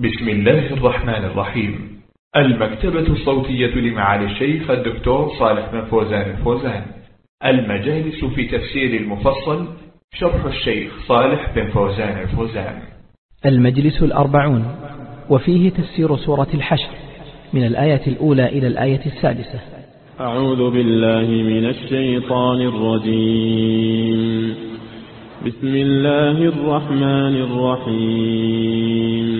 بسم الله الرحمن الرحيم. المكتبة الصوتية لمعالي الشيخ الدكتور صالح بن فوزان الفوزان. المجالس في تفسير المفصل شرح الشيخ صالح بن فوزان الفوزان. المجلس الأربعون وفيه تفسير سورة الحشر من الآية الأولى إلى الآية السادسة. أعوذ بالله من الشيطان الرجيم. بسم الله الرحمن الرحيم.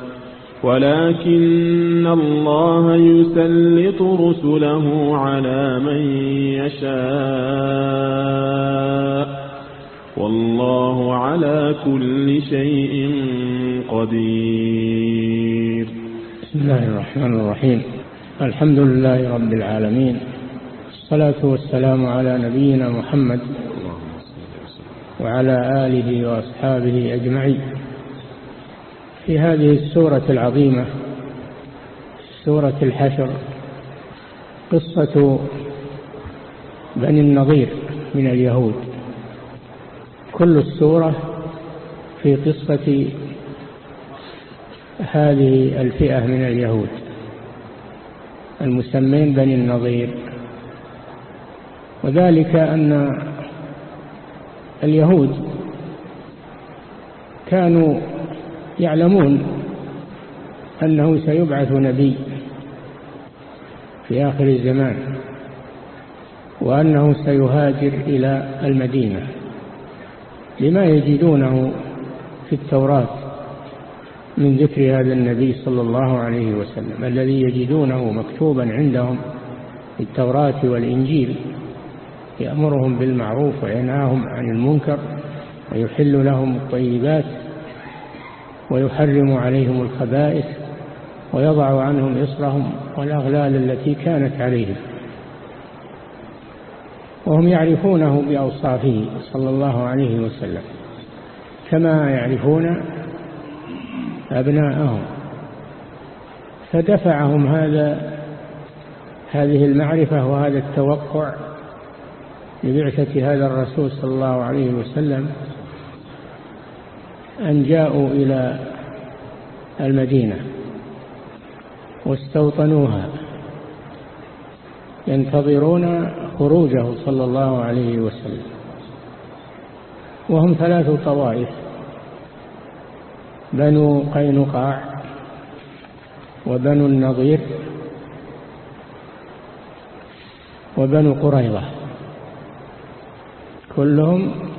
ولكن الله يسلط رسله على من يشاء. والله على كل شيء قدير. بسم الله الرحمن الرحيم. الحمد لله رب العالمين. الصلاة والسلام على نبينا محمد وعلى آله وأصحابه أجمعين. في هذه السورة العظيمة سورة الحشر قصة بني النظير من اليهود. كل السورة في قصة هذه الفئة من اليهود. المسمين بني النظير وذلك أن اليهود كانوا يعلمون أنه سيبعث نبي في آخر الزمان وأنه سيهاجر إلى المدينة. لما يجدونه في التوراة من ذكر هذا النبي صلى الله عليه وسلم الذي يجدونه مكتوبا عندهم في التوراة والإنجيل يأمرهم بالمعروف وينهاهم عن المنكر ويحل لهم الطيبات ويحرم عليهم الخبائث ويضع عنهم إصرهم والأغلال التي كانت عليهم. وهم يعرفونه بأوصافه صلى الله عليه وسلم كما يعرفون أبناءهم. فدفعهم هذا هذه المعرفة وهذا التوقع لبعثة هذا الرسول صلى الله عليه وسلم أن جاءوا إلى المدينة واستوطنوها. ينتظرون خروجه صلى الله عليه وسلم. وهم ثلاث طوائف بنو قينقاع وبنو النضير وبنو قريظة. كلهم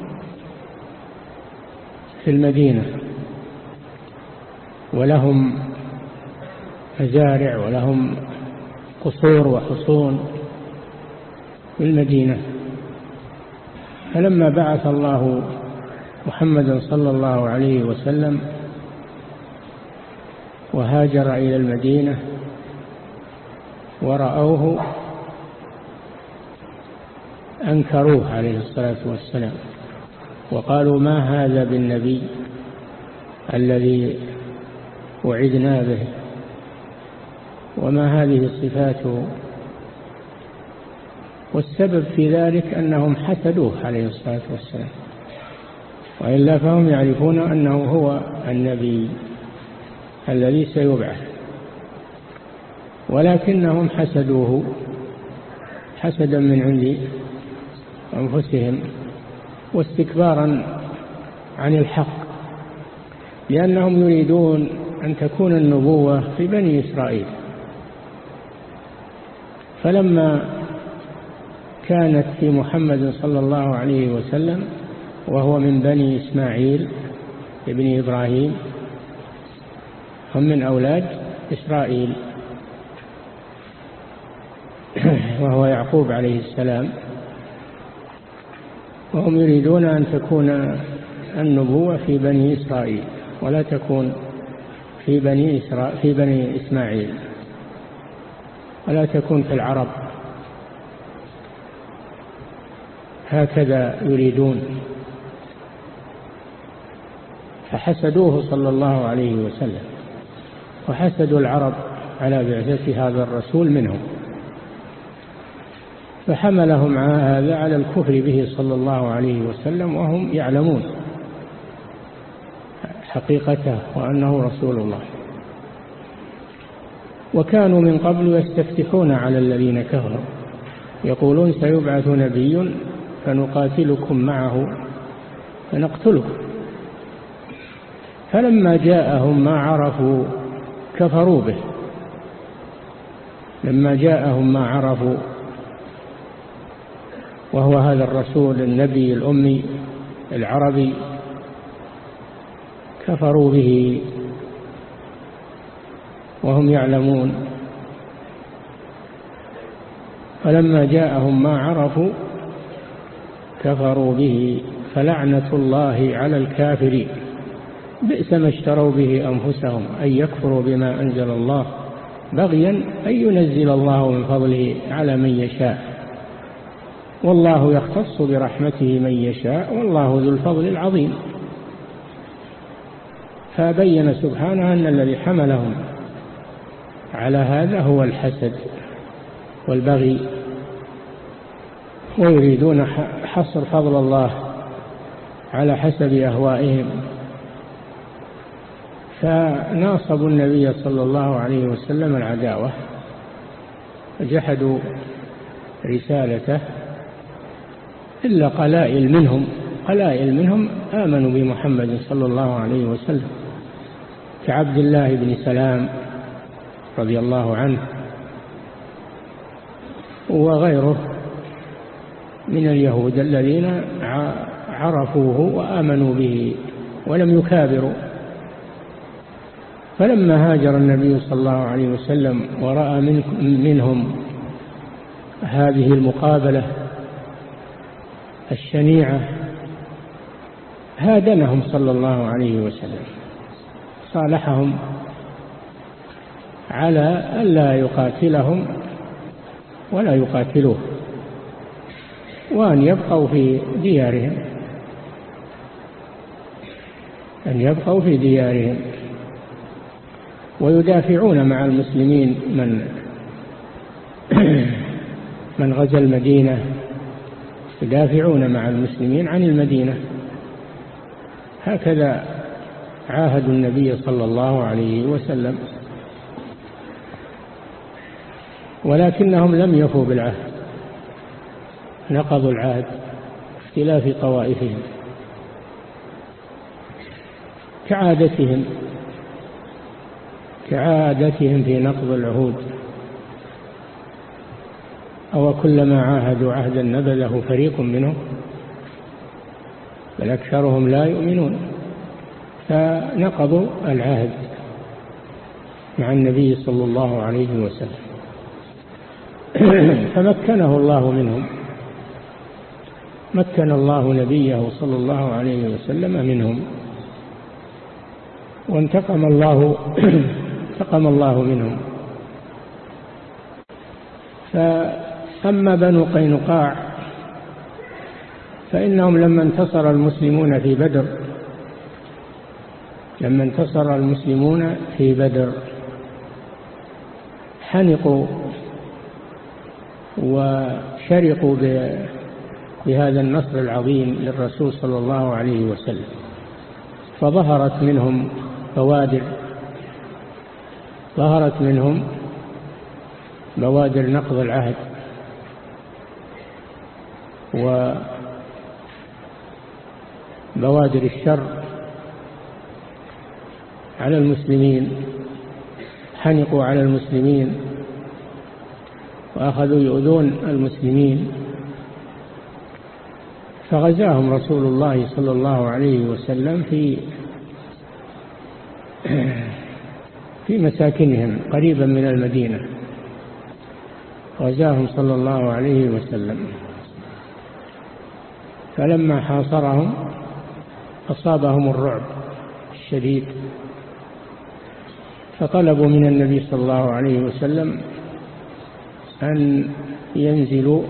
في المدينة ولهم مزارع ولهم قصور وحصون في المدينة. فلما بعث الله محمدا صلى الله عليه وسلم وهاجر إلى المدينة ورأوه أنكروه عليه الصلاة والسلام. وقالوا ما هذا بالنبي الذي وعدنا به؟ وما هذه صفاته والسبب في ذلك أنهم حسدوه عليه الصلاة والسلام. وإلا فهم يعرفون أنه هو النبي الذي سيبعث. ولكنهم حسدوه حسدا من عند أنفسهم. واستكبارا عن الحق لأنهم يريدون أن تكون النبوة في بني إسرائيل. فلما كانت في محمد صلى الله عليه وسلم وهو من بني إسماعيل ابن إبراهيم هم من أولاد إسرائيل وهو يعقوب عليه السلام. وهم يريدون أن تكون النبوة في بني إسرائيل ولا تكون في بني, إسرائيل في بني إسماعيل. ولا تكون في العرب. هكذا يريدون. فحسدوه صلى الله عليه وسلم. وحسدوا العرب على بعثة هذا الرسول منهم. فحملهم هذا على الكفر به صلى الله عليه وسلم وهم يعلمون حقيقته وأنه رسول الله. وكانوا من قبل يستفتحون على الذين كفروا يقولون سيبعث نبي فنقاتلكم معه فنقتلكم فلما جاءهم ما عرفوا كفروا به. لما جاءهم ما عرفوا وهو هذا الرسول النبي الأمي العربي كفروا به وهم يعلمون. فلما جاءهم ما عرفوا كفروا به. فلعنة الله على الكافرين. بئس ما اشتروا به أنفسهم أن يكفروا بما أنزل الله. بغيا أن ينزل الله من فضله على من يشاء. والله يختص برحمته من يشاء والله ذو الفضل العظيم. فبين سبحانه أن الذي حملهم على هذا هو الحسد والبغي ويريدون حصر فضل الله على حسب أهوائهم. فناصبوا النبي صلى الله عليه وسلم العداوة جحدوا رسالته إلا قلائل منهم. قلائل منهم آمنوا بمحمد صلى الله عليه وسلم. كعبد الله بن سلام رضي الله عنه وغيره من اليهود الذين عرفوه وآمنوا به ولم يكابروا. فلما هاجر النبي صلى الله عليه وسلم ورأى منهم هذه المقابلة الشنيعة هادنهم صلى الله عليه وسلم صالحهم على ألا يقاتلهم ولا يقاتلوه وأن يبقوا في ديارهم أن يبقوا في ديارهم ويدافعون مع المسلمين من من غزا المدينة يدافعون مع المسلمين عن المدينة. هكذا عاهدوا النبي صلى الله عليه وسلم. ولكنهم لم يفوا بالعهد. نقضوا العهد اختلاف طوائفهم. كعادتهم كعادتهم في نقض العهود. أو كلما عاهدوا عهدا نبذه فريق منهم بل أكثرهم لا يؤمنون. فنقضوا العهد مع النبي صلى الله عليه وسلم. فمكنه الله منهم. مكن الله نبيه صلى الله عليه وسلم منهم. وانتقم الله انتقم الله منهم. فأما بنو قينقاع فإنهم لما انتصر المسلمون في بدر لما انتصر المسلمون في بدر حنقوا وشرقوا بهذا النصر العظيم للرسول صلى الله عليه وسلم. فظهرت منهم بوادر ظهرت منهم بوادر نقض العهد. وبوادر الشر على المسلمين حنقوا على المسلمين وأخذوا يؤذون المسلمين. فغزاهم رسول الله صلى الله عليه وسلم في في مساكنهم قريبا من المدينة. غزاهم صلى الله عليه وسلم. فلما حاصرهم أصابهم الرعب الشديد فطلبوا من النبي صلى الله عليه وسلم أن ينزلوا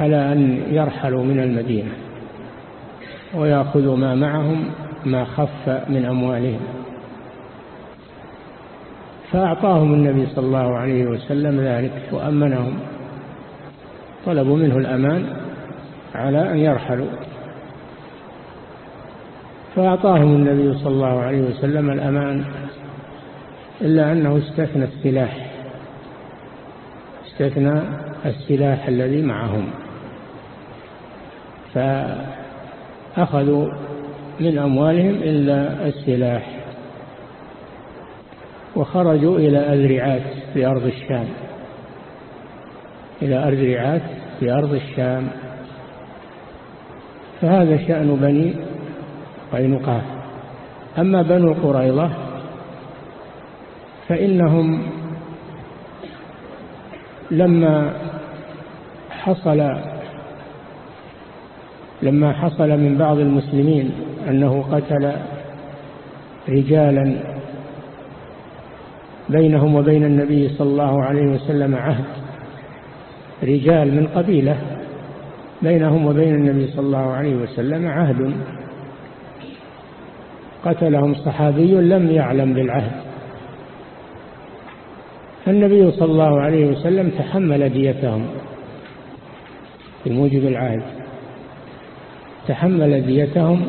على أن يرحلوا من المدينة ويأخذوا ما معهم ما خف من أموالهم. فأعطاهم النبي صلى الله عليه وسلم ذلك وأمنهم. طلبوا منه الأمان على أن يرحلوا. فأعطاهم النبي صلى الله عليه وسلم الأمان إلا أنه استثنى السلاح استثنى السلاح الذي معهم. فأخذوا من أموالهم إلا السلاح وخرجوا إلى أذرعات في أرض الشام. إلى أذرعات في أرض الشام. فهذا شأن بني قينقاع. أما بنو قريظة فإنهم لما حصل لما حصل من بعض المسلمين أنه قتل رجالا بينهم وبين النبي صلى الله عليه وسلم عهد رجال من قبيلة بينهم وبين النبي صلى الله عليه وسلم عهد. قتلهم صحابي لم يعلم بالعهد. فالنبي صلى الله عليه وسلم تحمل ديتهم بموجب العهد. تحمل ديتهم.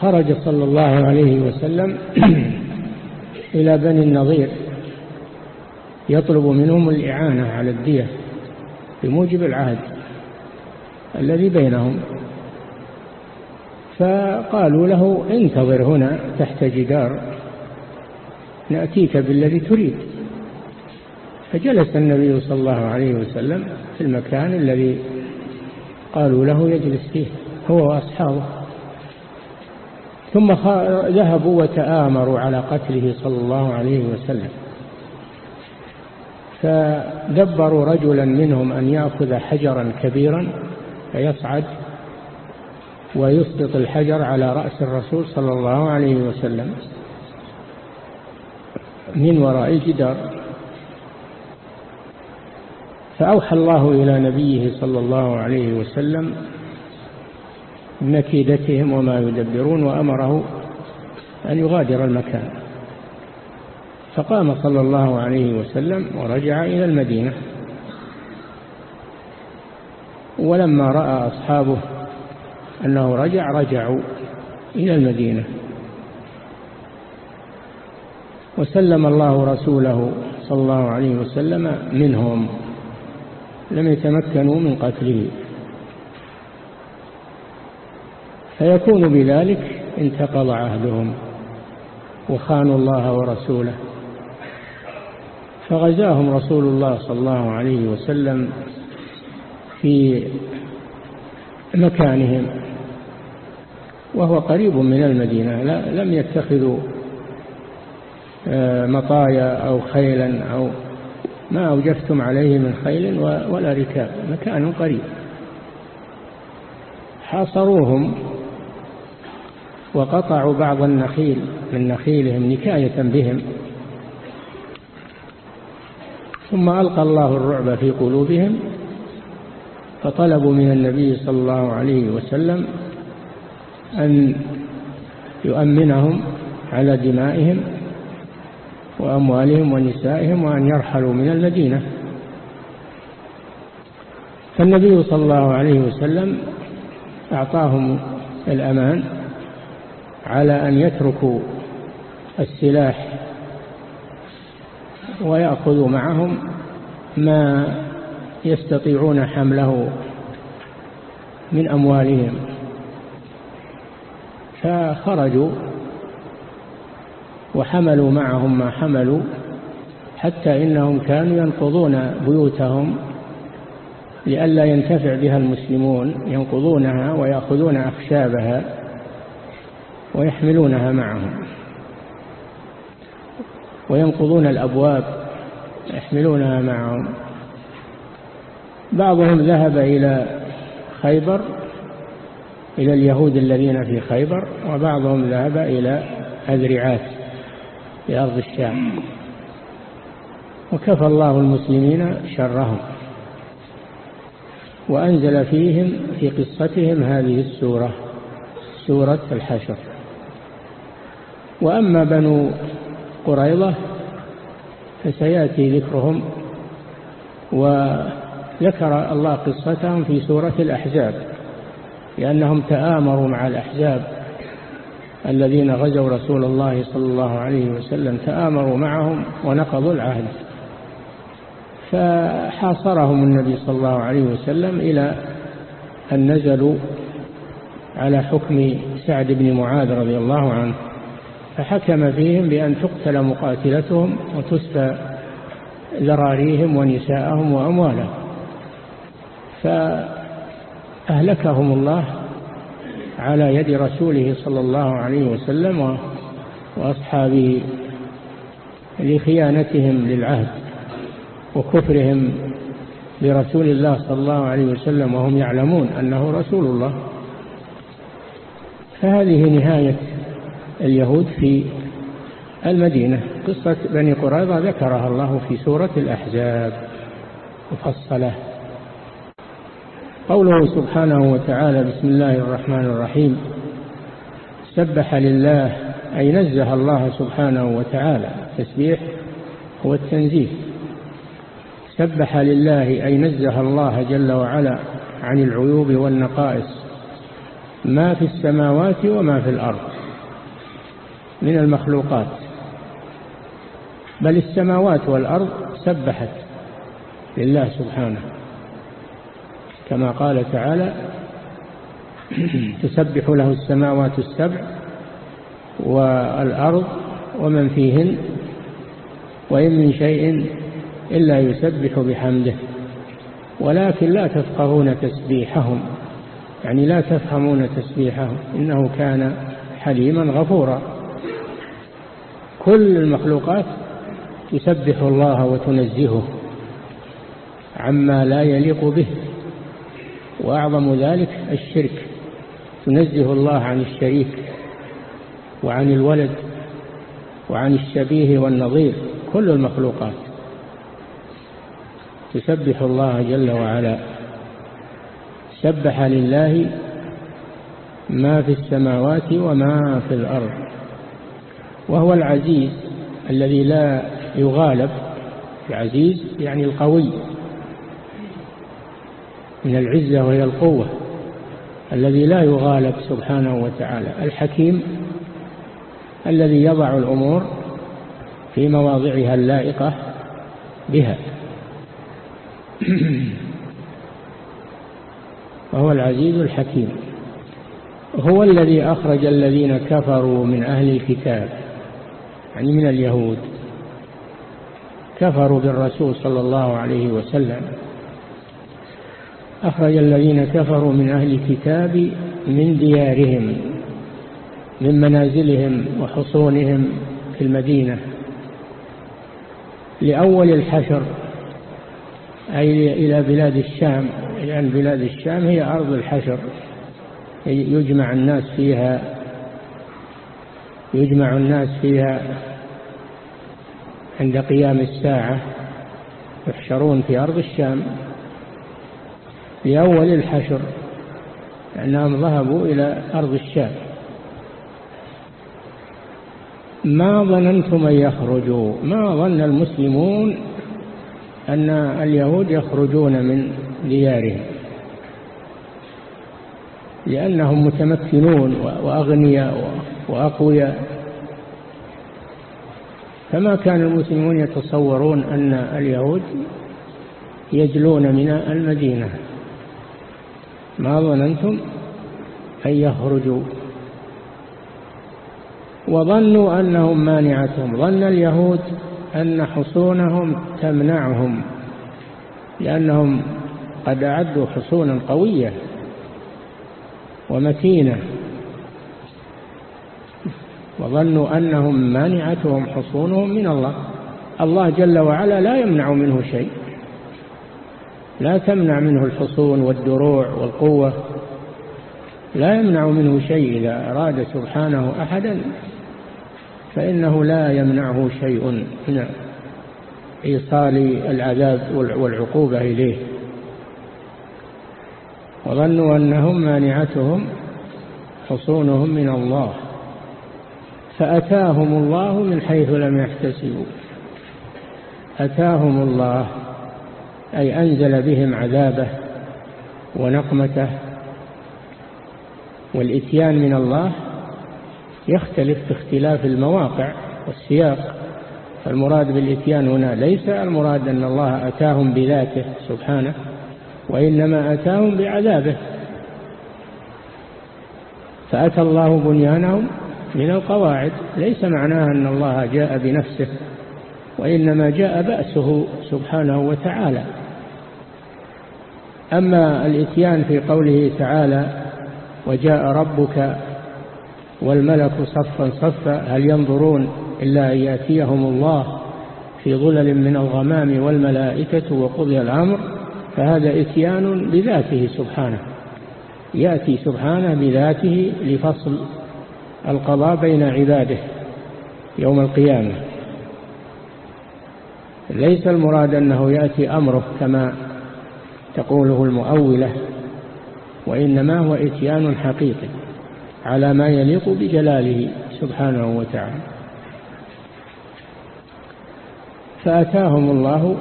خرج صلى الله عليه وسلم إلى بني النظير. يطلب منهم الإعانة على الدية بموجب العهد. الذي بينهم. فقالوا له انتظر هنا تحت جدار نأتيك بالذي تريد. فجلس النبي صلى الله عليه وسلم في المكان الذي قالوا له يجلس فيه هو وأصحابه. ثم ذهبوا وتآمروا على قتله صلى الله عليه وسلم. فدبروا رجلا منهم أن يأخذ حجرا كبيرا. فيصعد ويسقط الحجر على رأس الرسول صلى الله عليه وسلم من وراء الجدار. فأوحى الله إلى نبيه صلى الله عليه وسلم بمكيدتهم وما يدبرون وأمره أن يغادر المكان. فقام صلى الله عليه وسلم ورجع إلى المدينة. ولما رأى أصحابه أنه رجع رجعوا إلى المدينة. وسلم الله رسوله صلى الله عليه وسلم منهم. لم يتمكنوا من قتله. فيكون بذلك انتقض عهدهم وخانوا الله ورسوله. فغزاهم رسول الله صلى الله عليه وسلم في مكانهم وهو قريب من المدينة لم يتخذوا آه، مطايا أو خيلا أو ما أوجفتم عليه من خيل ولا ركاب مكان قريب. حاصروهم وقطعوا بعض النخيل من نخيلهم نكاية بهم. ثم ألقى الله الرعب في قلوبهم فطلبوا من النبي صلى الله عليه وسلم أن يؤمنهم على دمائهم وأموالهم ونسائهم وأن يرحلوا من المدينة. فالنبي صلى الله عليه وسلم أعطاهم الأمان على أن يتركوا السلاح ويأخذوا معهم ما يستطيعون حمله من أموالهم. فخرجوا وحملوا معهم ما حملوا حتى إنهم كانوا ينقضون بيوتهم لئلا ينتفع بها المسلمون ينقضونها ويأخذون أخشابها ويحملونها معهم. وينقضون الأبواب يحملونها معهم. بعضهم ذهب إلى خيبر إلى اليهود الذين في خيبر وبعضهم ذهب إلى أذرعات في أرض الشام. وكفى الله المسلمين شرهم. وأنزل فيهم في قصتهم هذه السورة سورة الحشر. وأما بنو قريضة فسيأتي ذكرهم وذكر الله قصتهم في سورة الأحزاب لأنهم تآمروا مع الأحزاب الذين غزوا رسول الله صلى الله عليه وسلم تآمروا معهم ونقضوا العهد. فحاصرهم النبي صلى الله عليه وسلم إلى أن نزلوا على حكم سعد بن معاذ رضي الله عنه فحكم فيهم بأن تقتل مقاتلتهم وتسفى ذراريهم ونساءهم وأموالهم. فأهلكهم الله على يد رسوله صلى الله عليه وسلم وأصحابه لخيانتهم للعهد وكفرهم برسول الله صلى الله عليه وسلم وهم يعلمون أنه رسول الله. فهذه نهاية اليهود في المدينة. قصة بني قريظة ذكرها الله في سورة الأحزاب. مفصلة. قوله سبحانه وتعالى بسم الله الرحمن الرحيم سبح لله أي نزه الله سبحانه وتعالى تسبيح هو التنزيه. سبح لله أي نزه الله جل وعلا عن العيوب والنقائص ما في السماوات وما في الأرض من المخلوقات. بل السماوات والأرض سبحت لله سبحانه. كما قال تعالى تسبح له السماوات السبع والأرض ومن فيهن وإن من شيء إلا يسبح بحمده. ولكن لا تفقهون تسبيحهم يعني لا تفهمون تسبيحهم إنه كان حليما غفورا. كل المخلوقات تسبح الله وتنزهه عما لا يليق به. وأعظم ذلك الشرك. تنزه الله عن الشريك وعن الولد وعن الشبيه والنظير كل المخلوقات. تسبح الله جل وعلا. سبح لله ما في السماوات وما في الأرض. وهو العزيز الذي لا يغالب. العزيز يعني القوي. من العزة وهي القوة الذي لا يغالب سبحانه وتعالى الحكيم الذي يضع الأمور في مواضعها اللائقة بها. وهو العزيز الحكيم. هو الذي أخرج الذين كفروا من أهل الكتاب يعني من اليهود كفروا بالرسول صلى الله عليه وسلم أخرج الذين كفروا من أهل الكتاب من ديارهم من منازلهم وحصونهم في المدينة. لأول الحشر أي إلى بلاد الشام لأن بلاد الشام هي أرض الحشر. يجمع الناس فيها يجمع الناس فيها عند قيام الساعة يحشرون في أرض الشام. لأول الحشر لأنهم ذهبوا إلى أرض الشام. ما ظننتم أن يخرجوا؟ ما ظن المسلمون أن اليهود يخرجون من ديارهم؟ لأنهم متمكنون وأغنياء وأقوياء. فما كان المسلمون يتصورون أن اليهود يجلون من المدينة؟ ما ظننتم أن يخرجوا. وظنوا أنهم مانعتهم. ظن اليهود أن حصونهم تمنعهم لأنهم قد أعدوا حصونا قوية ومتينة. وظنوا أنهم مانعتهم حصونهم من الله. الله جل وعلا لا يمنع منه شيء. لا تمنع منه الحصون والدروع والقوة. لا يمنع منه شيء إذا أراد سبحانه أحدا فإنه لا يمنعه شيء من إيصال العذاب والعقوبة إليه. وظنوا أنهم مانعتهم حصونهم من الله فأتاهم الله من حيث لم يحتسبوا. أتاهم الله أي أنزل بهم عذابه ونقمته والإتيان من الله يختلف باختلاف المواقع والسياق. المراد بالإتيان هنا ليس المراد أن الله أتاهم بذاته سبحانه وإنما أتاهم بعذابه. فأتى الله بنيانهم من القواعد ليس معناها أن الله جاء بنفسه وإنما جاء بأسه سبحانه وتعالى. أما الإتيان في قوله تعالى وجاء ربك والملك صفا صفا هل ينظرون إلا أن يأتيهم الله في ظلل من الغمام والملائكة وقضي الأمر؟ فهذا إتيان بذاته سبحانه. يأتي سبحانه بذاته لفصل القضاء بين عباده يوم القيامة. ليس المراد أنه يأتي أمره كما تقوله المؤولة وإنما هو إتيان حقيقي على ما يليق بجلاله سبحانه وتعالى. فأتاهم الله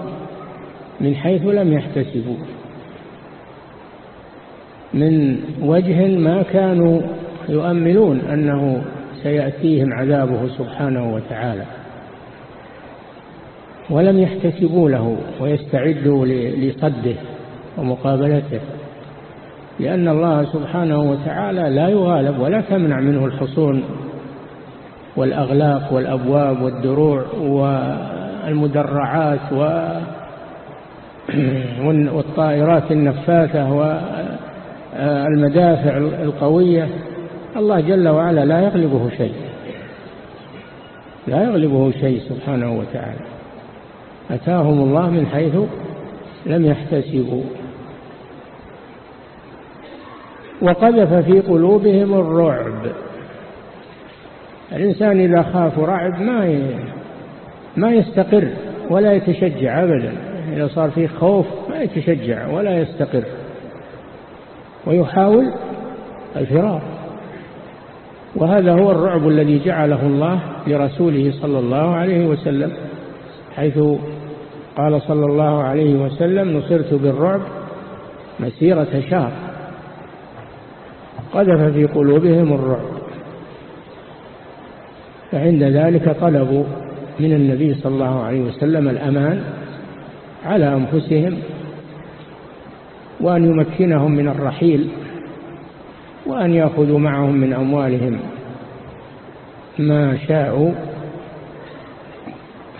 من حيث لم يحتسبوا من وجه ما كانوا يؤملون أنه سيأتيهم عذابه سبحانه وتعالى ولم يحتسبوا له ويستعدوا لصده. ومقابلته. لأن الله سبحانه وتعالى لا يغالب ولا تمنع منه الحصون والأغلاق والأبواب والدروع والمدرعات والطائرات النفاثة والمدافع القوية. الله جل وعلا لا يغلبه شيء. لا يغلبه شيء سبحانه وتعالى. أتاهم الله من حيث لم يحتسبوا. وقذف في قلوبهم الرعب. الإنسان إذا خاف رعب ما ما يستقر ولا يتشجع أبدا. إذا صار فيه خوف ما يتشجع ولا يستقر. ويحاول الفرار. وهذا هو الرعب الذي جعله الله لرسوله صلى الله عليه وسلم. حيث قال صلى الله عليه وسلم نصرت بالرعب مسيرة شهر. قذف في قلوبهم الرعب. فعند ذلك طلبوا من النبي صلى الله عليه وسلم الأمان على أنفسهم وأن يمكنهم من الرحيل وأن يأخذوا معهم من أموالهم ما شاءوا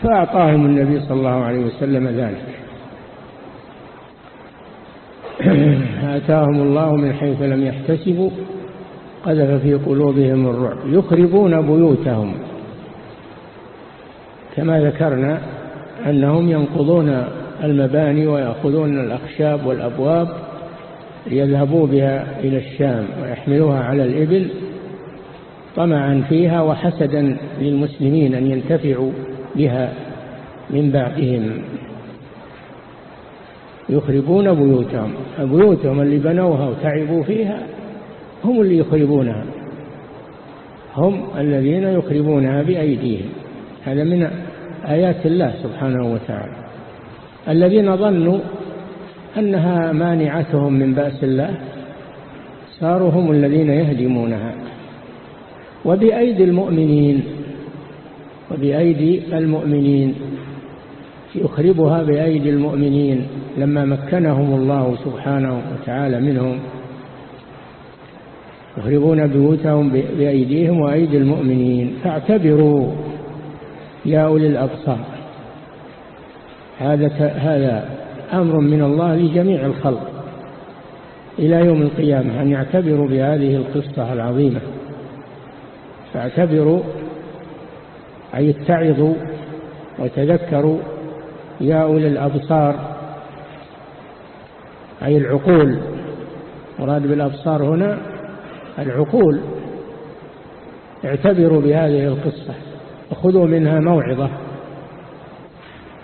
فأعطاهم النبي صلى الله عليه وسلم ذلك. آتاهم الله من حيث لم يحتسبوا قذف في قلوبهم الرعب. يخربون بيوتهم. كما ذكرنا أنهم ينقضون المباني ويأخذون الأخشاب والأبواب ليذهبوا بها إلى الشام ويحملوها على الإبل طمعا فيها وحسدا للمسلمين أن ينتفعوا بها من بعدهم. يخربون بيوتهم. بيوتهم اللي بنوها وتعبوا فيها هم اللي يخربونها. هم الذين يخربونها بأيديهم. هذا من آيات الله سبحانه وتعالى. الذين ظنوا أنها مانعتهم من بأس الله صاروا هم الذين يهدمونها. وبأيدي المؤمنين وبأيدي المؤمنين يخربها بأيدي المؤمنين لما مكنهم الله سبحانه وتعالى منهم. يخربون بيوتهم بأيديهم وأيدي المؤمنين. فاعتبروا يا أولي الأبصار. هذا هذا أمر من الله لجميع الخلق. إلى يوم القيامة أن يعتبروا بهذه القصة العظيمة. فاعتبروا أي اتعظوا وتذكروا يا أولي الأبصار أي العقول. مراد بالأبصار هنا العقول. اعتبروا بهذه القصة وخذوا منها موعظة.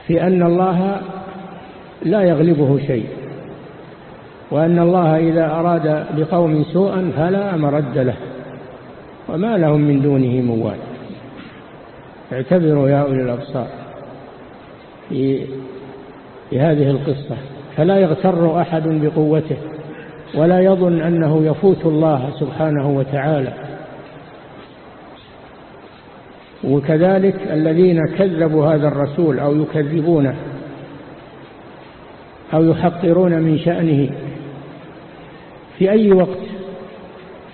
في أن الله لا يغلبه شيء وأن الله إذا أراد بقوم سوءا فلا مرد له وما لهم من دونه موال. اعتبروا يا أولي الأبصار. في, هذه القصة فلا يغتر أحد بقوته ولا يظن أنه يفوت الله سبحانه وتعالى. وكذلك الذين كذبوا هذا الرسول أو يكذبونه أو يحقرون من شأنه في أي وقت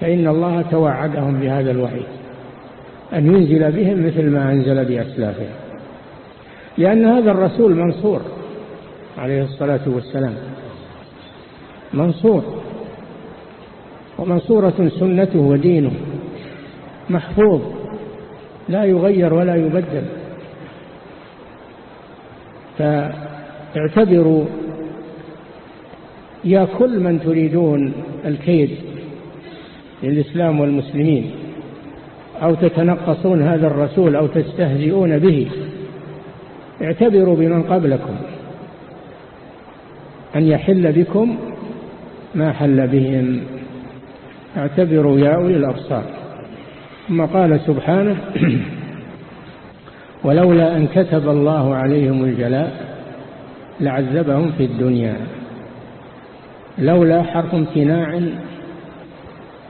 فإن الله توعدهم بهذا الوحي أن ينزل بهم مثل ما أنزل بأسلافهم. لأن هذا الرسول منصور عليه الصلاة والسلام. منصور. ومنصورة سنته ودينه. محفوظ. لا يغير ولا يبدل. فاعتبروا يا كل من تريدون الكيد للإسلام والمسلمين أو تتنقصون هذا الرسول أو تستهزئون به. اعتبروا بمن قبلكم أن يحل بكم ما حل بهم. اعتبروا يا أولي الأبصار. ثم قال سبحانه ولولا أن كتب الله عليهم الجلاء لعذبهم في الدنيا. لولا حرف امتناع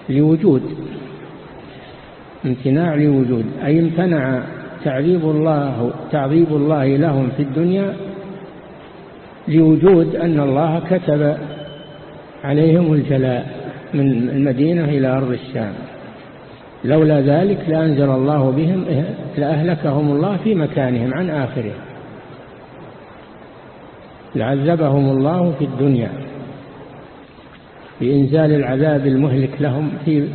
لوجود. امتناع لوجود أي امتنع تعذيب الله تعذيب الله لهم في الدنيا لوجود أن الله كتب عليهم الجلاء من المدينة إلى أرض الشام. لولا ذلك لأنزل الله بهم لأهلكهم الله في مكانهم عن آخره. لعذبهم الله في الدنيا بإنزال العذاب المهلك لهم في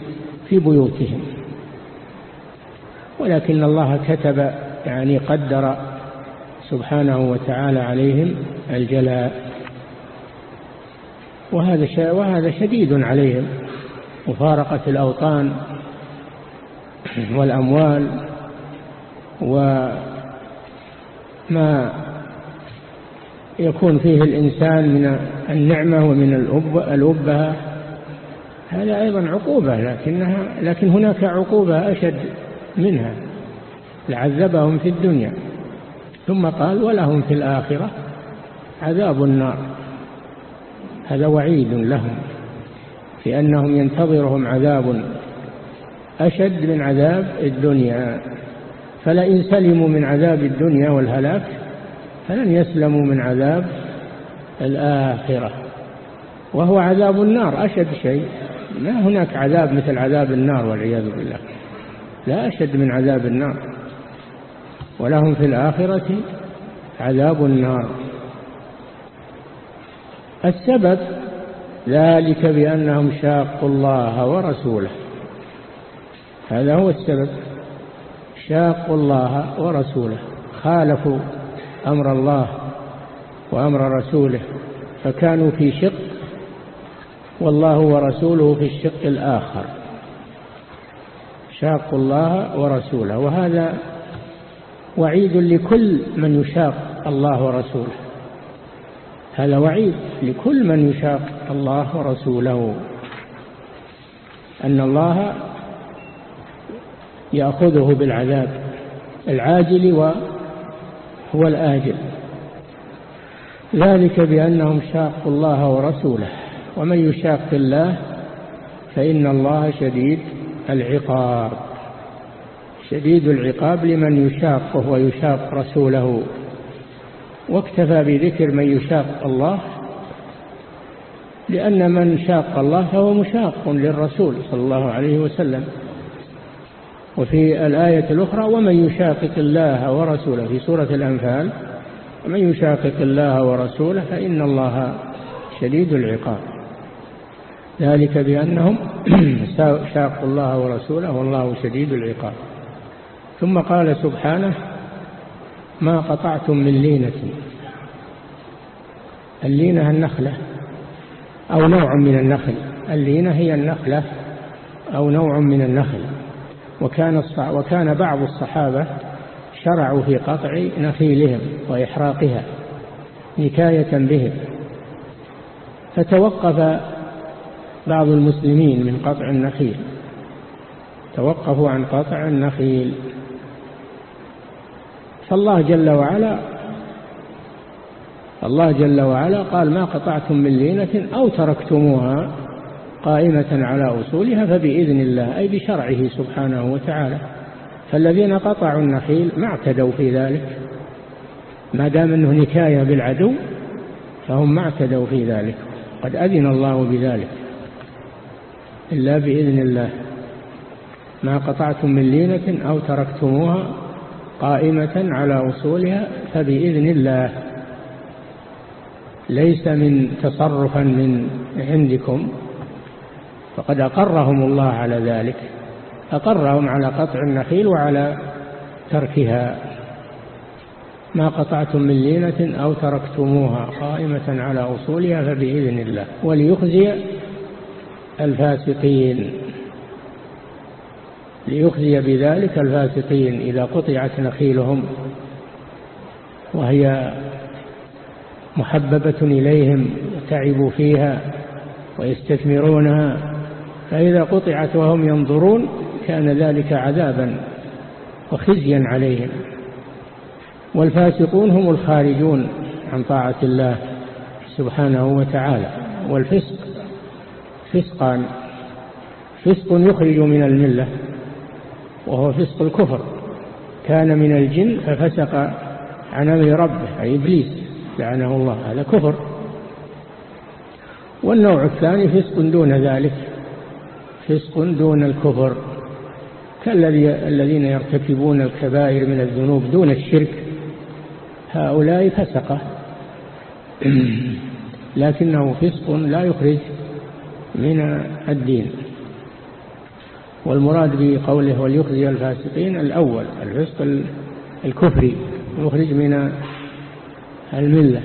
في بيوتهم. ولكن الله كتب يعني قدر سبحانه وتعالى عليهم الجلاء. وهذا وهذا شديد عليهم مفارقة الأوطان والأموال وما يكون فيه الإنسان من النعمة ومن الأبهة. هذا أيضا عقوبة لكنها لكن هناك عقوبة أشد منها لعذبهم في الدنيا ثم قال ولهم في الآخرة عذاب النار هذا وعيد لهم في أنهم ينتظرهم عذاب أشد من عذاب الدنيا فلئن سلموا من عذاب الدنيا والهلاك فلن يسلموا من عذاب الآخرة وهو عذاب النار أشد شيء ما هناك عذاب مثل عذاب النار والعياذ بالله. لا أشد من عذاب النار. ولهم في الآخرة عذاب النار. السبب ذلك بأنهم شاقوا الله ورسوله. هذا هو السبب. شاقوا الله ورسوله. خالفوا أمر الله وأمر رسوله. فكانوا في شق. والله ورسوله في الشق الآخر. شاقوا الله ورسوله وهذا وعيد لكل من يشاق الله ورسوله. هذا وعيد لكل من يشاق الله ورسوله. أن الله يأخذه بالعذاب العاجل وهو الآجل. ذلك بأنهم شاقوا الله ورسوله. ومن يشاق الله فإن الله شديد العقاب. شديد العقاب لمن يشاقه ويشاق رسوله. واكتفى بذكر من يشاق الله لأن من شاق الله فهو مشاق للرسول صلى الله عليه وسلم. وفي الآية الأخرى ومن يشاقق الله ورسوله في سورة الأنفال ومن يشاقق الله ورسوله فإن الله شديد العقاب. ذلك بأنهم شاقوا الله ورسوله والله شديد العقاب. ثم قال سبحانه ما قطعتم من لينة. اللينة النخلة أو نوع من النخل. اللينة هي النخلة أو نوع من النخل. وكان, وكان بعض الصحابة شرعوا في قطع نخيلهم وإحراقها نكاية بهم. فتوقف بعض المسلمين من قطع النخيل. توقفوا عن قطع النخيل. فالله جل وعلا الله جل وعلا قال ما قطعتم من لينة أو تركتموها قائمة على أصولها فبإذن الله أي بشرعه سبحانه وتعالى. فالذين قطعوا النخيل ما اعتدوا في ذلك. ما دام أنه نكاية بالعدو فهم ما اعتدوا في ذلك. قد أذن الله بذلك. إلا بإذن الله. ما قطعتم من لينة أو تركتموها قائمة على أصولها فبإذن الله. ليس من تصرفا من عندكم. فقد أقرهم الله على ذلك. أقرهم على قطع النخيل وعلى تركها. ما قطعتم من لينة أو تركتموها قائمة على أصولها فبإذن الله. وليخزي الفاسقين. ليخزي بذلك الفاسقين إذا قطعت نخيلهم وهي محببة إليهم تعبوا فيها ويستثمرونها فإذا قطعت وهم ينظرون كان ذلك عذابا وخزيا عليهم. والفاسقون هم الخارجون عن طاعة الله سبحانه وتعالى والفسق فسقان فسق يخرج من الملة وهو فسق الكفر. كان من الجن ففسق عن أمر ربه أي إبليس لعنه الله هذا كفر. والنوع الثاني فسق دون ذلك فسق دون الكفر. كالذين يرتكبون الكبائر من الذنوب دون الشرك هؤلاء فسقة. لكنه فسق لا يخرج من الدين. والمراد بقوله وليخرج الفاسقين الأول الفسق الكفري يخرج من الملة.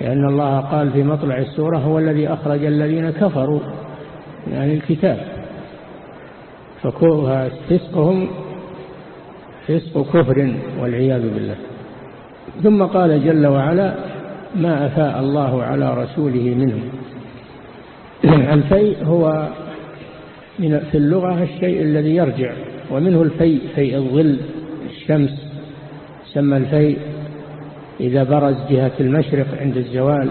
لأن الله قال في مطلع السورة هو الذي أخرج الذين كفروا من أهل الكتاب. ففسقهم فسق كفر والعياذ بالله. ثم قال جل وعلا ما أفاء الله على رسوله منهم. الفيء هو من في اللغة الشيء الذي يرجع ومنه الفيء فيء الظل الشمس سمى الفيء إذا برز جهة المشرق عند الزوال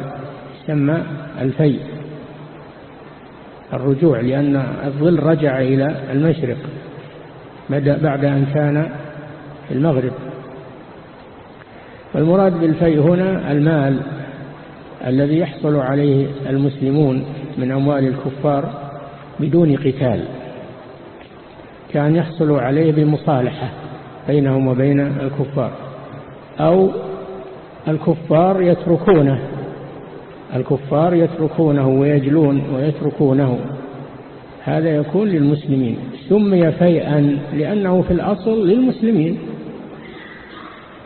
سمى الفيء الرجوع لأن الظل رجع إلى المشرق بعد أن كان في المغرب. والمراد بالفيء هنا المال الذي يحصل عليه المسلمون. من أموال الكفار بدون قتال كان يحصل عليه بمصالحة بينهم وبين الكفار أو الكفار يتركونه الكفار يتركونه ويجلون ويتركونه هذا يكون للمسلمين. سمي فيئا لأنه في الأصل للمسلمين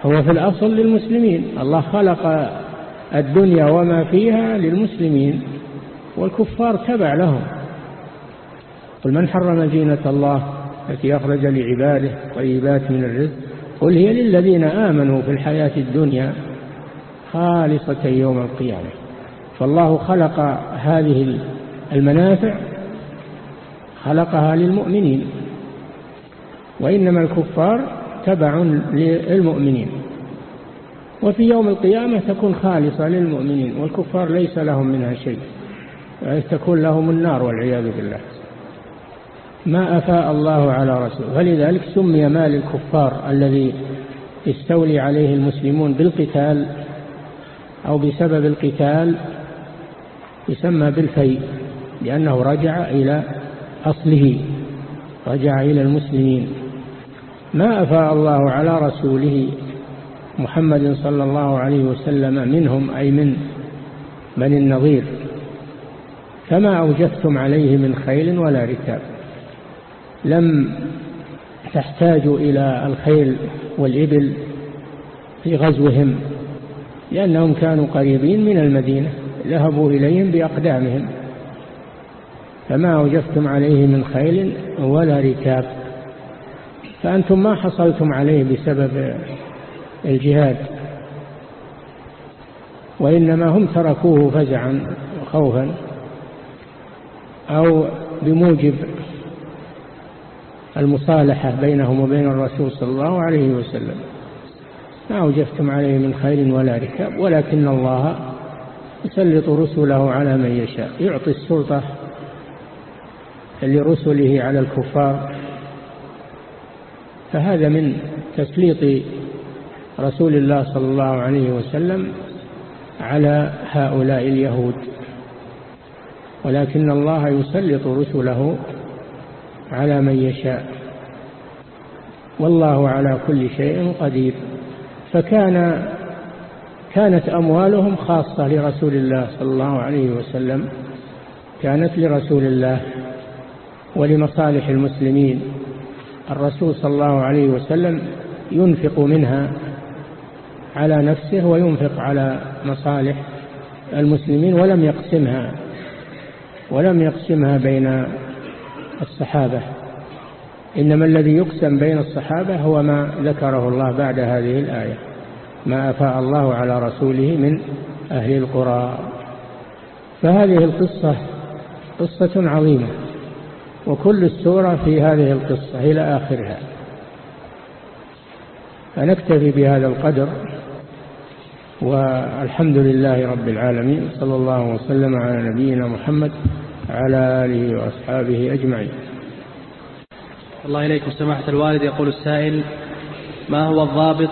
هو في الأصل للمسلمين. الله خلق الدنيا وما فيها للمسلمين. والكفار تبع لهم. قل من حرم زينة الله التي أخرج لعباده طيبات من الرزق؟ قل هي للذين آمنوا في الحياة الدنيا خالصة يوم القيامة. فالله خلق هذه المنافع خلقها للمؤمنين وإنما الكفار تبع للمؤمنين. وفي يوم القيامة تكون خالصة للمؤمنين والكفار ليس لهم منها شيء. تكون لهم النار والعياذ بالله. ما أفاء الله على رسوله فلذلك سمي مال الكفار الذي يستولي عليه المسلمون بالقتال أو بسبب القتال يسمى بالفيء لأنه رجع إلى أصله رجع إلى المسلمين. ما أفاء الله على رسوله محمد صلى الله عليه وسلم منهم أي من بني النظير. فما أوجدتم عليه من خيل ولا ركاب. لم تحتاجوا إلى الخيل والإبل في غزوهم لأنهم كانوا قريبين من المدينة ذهبوا إليهم بأقدامهم. فما أوجفتم عليه من خيل ولا ركاب. فأنتم ما حصلتم عليه بسبب الجهاد وإنما هم تركوه فزعا وخوفا. أو بموجب المصالحة بينهم وبين الرسول صلى الله عليه وسلم. ما أوجفتم عليه من خير ولا ركاب ولكن الله يسلط رسله على من يشاء يعطي السلطة لرسله على الكفار. فهذا من تسليط رسول الله صلى الله عليه وسلم على هؤلاء اليهود. ولكن الله يسلط رسله على من يشاء. والله على كل شيء قدير. فكان كانت أموالهم خاصة لرسول الله صلى الله عليه وسلم. كانت لرسول الله ولمصالح المسلمين. الرسول صلى الله عليه وسلم ينفق منها على نفسه وينفق على مصالح المسلمين ولم يقسمها. ولم يقسمها بين الصحابة. إنما الذي يقسم بين الصحابة هو ما ذكره الله بعد هذه الآية ما أفاء الله على رسوله من أهل القرى. فهذه القصة قصة عظيمة وكل السورة في هذه القصة إلى آخرها. فنكتفي بهذا القدر والحمد لله رب العالمين صلى الله وسلم على نبينا محمد على آله وأصحابه أجمعين. الله إليكم سماحة الوالد يقول السائل ما هو الضابط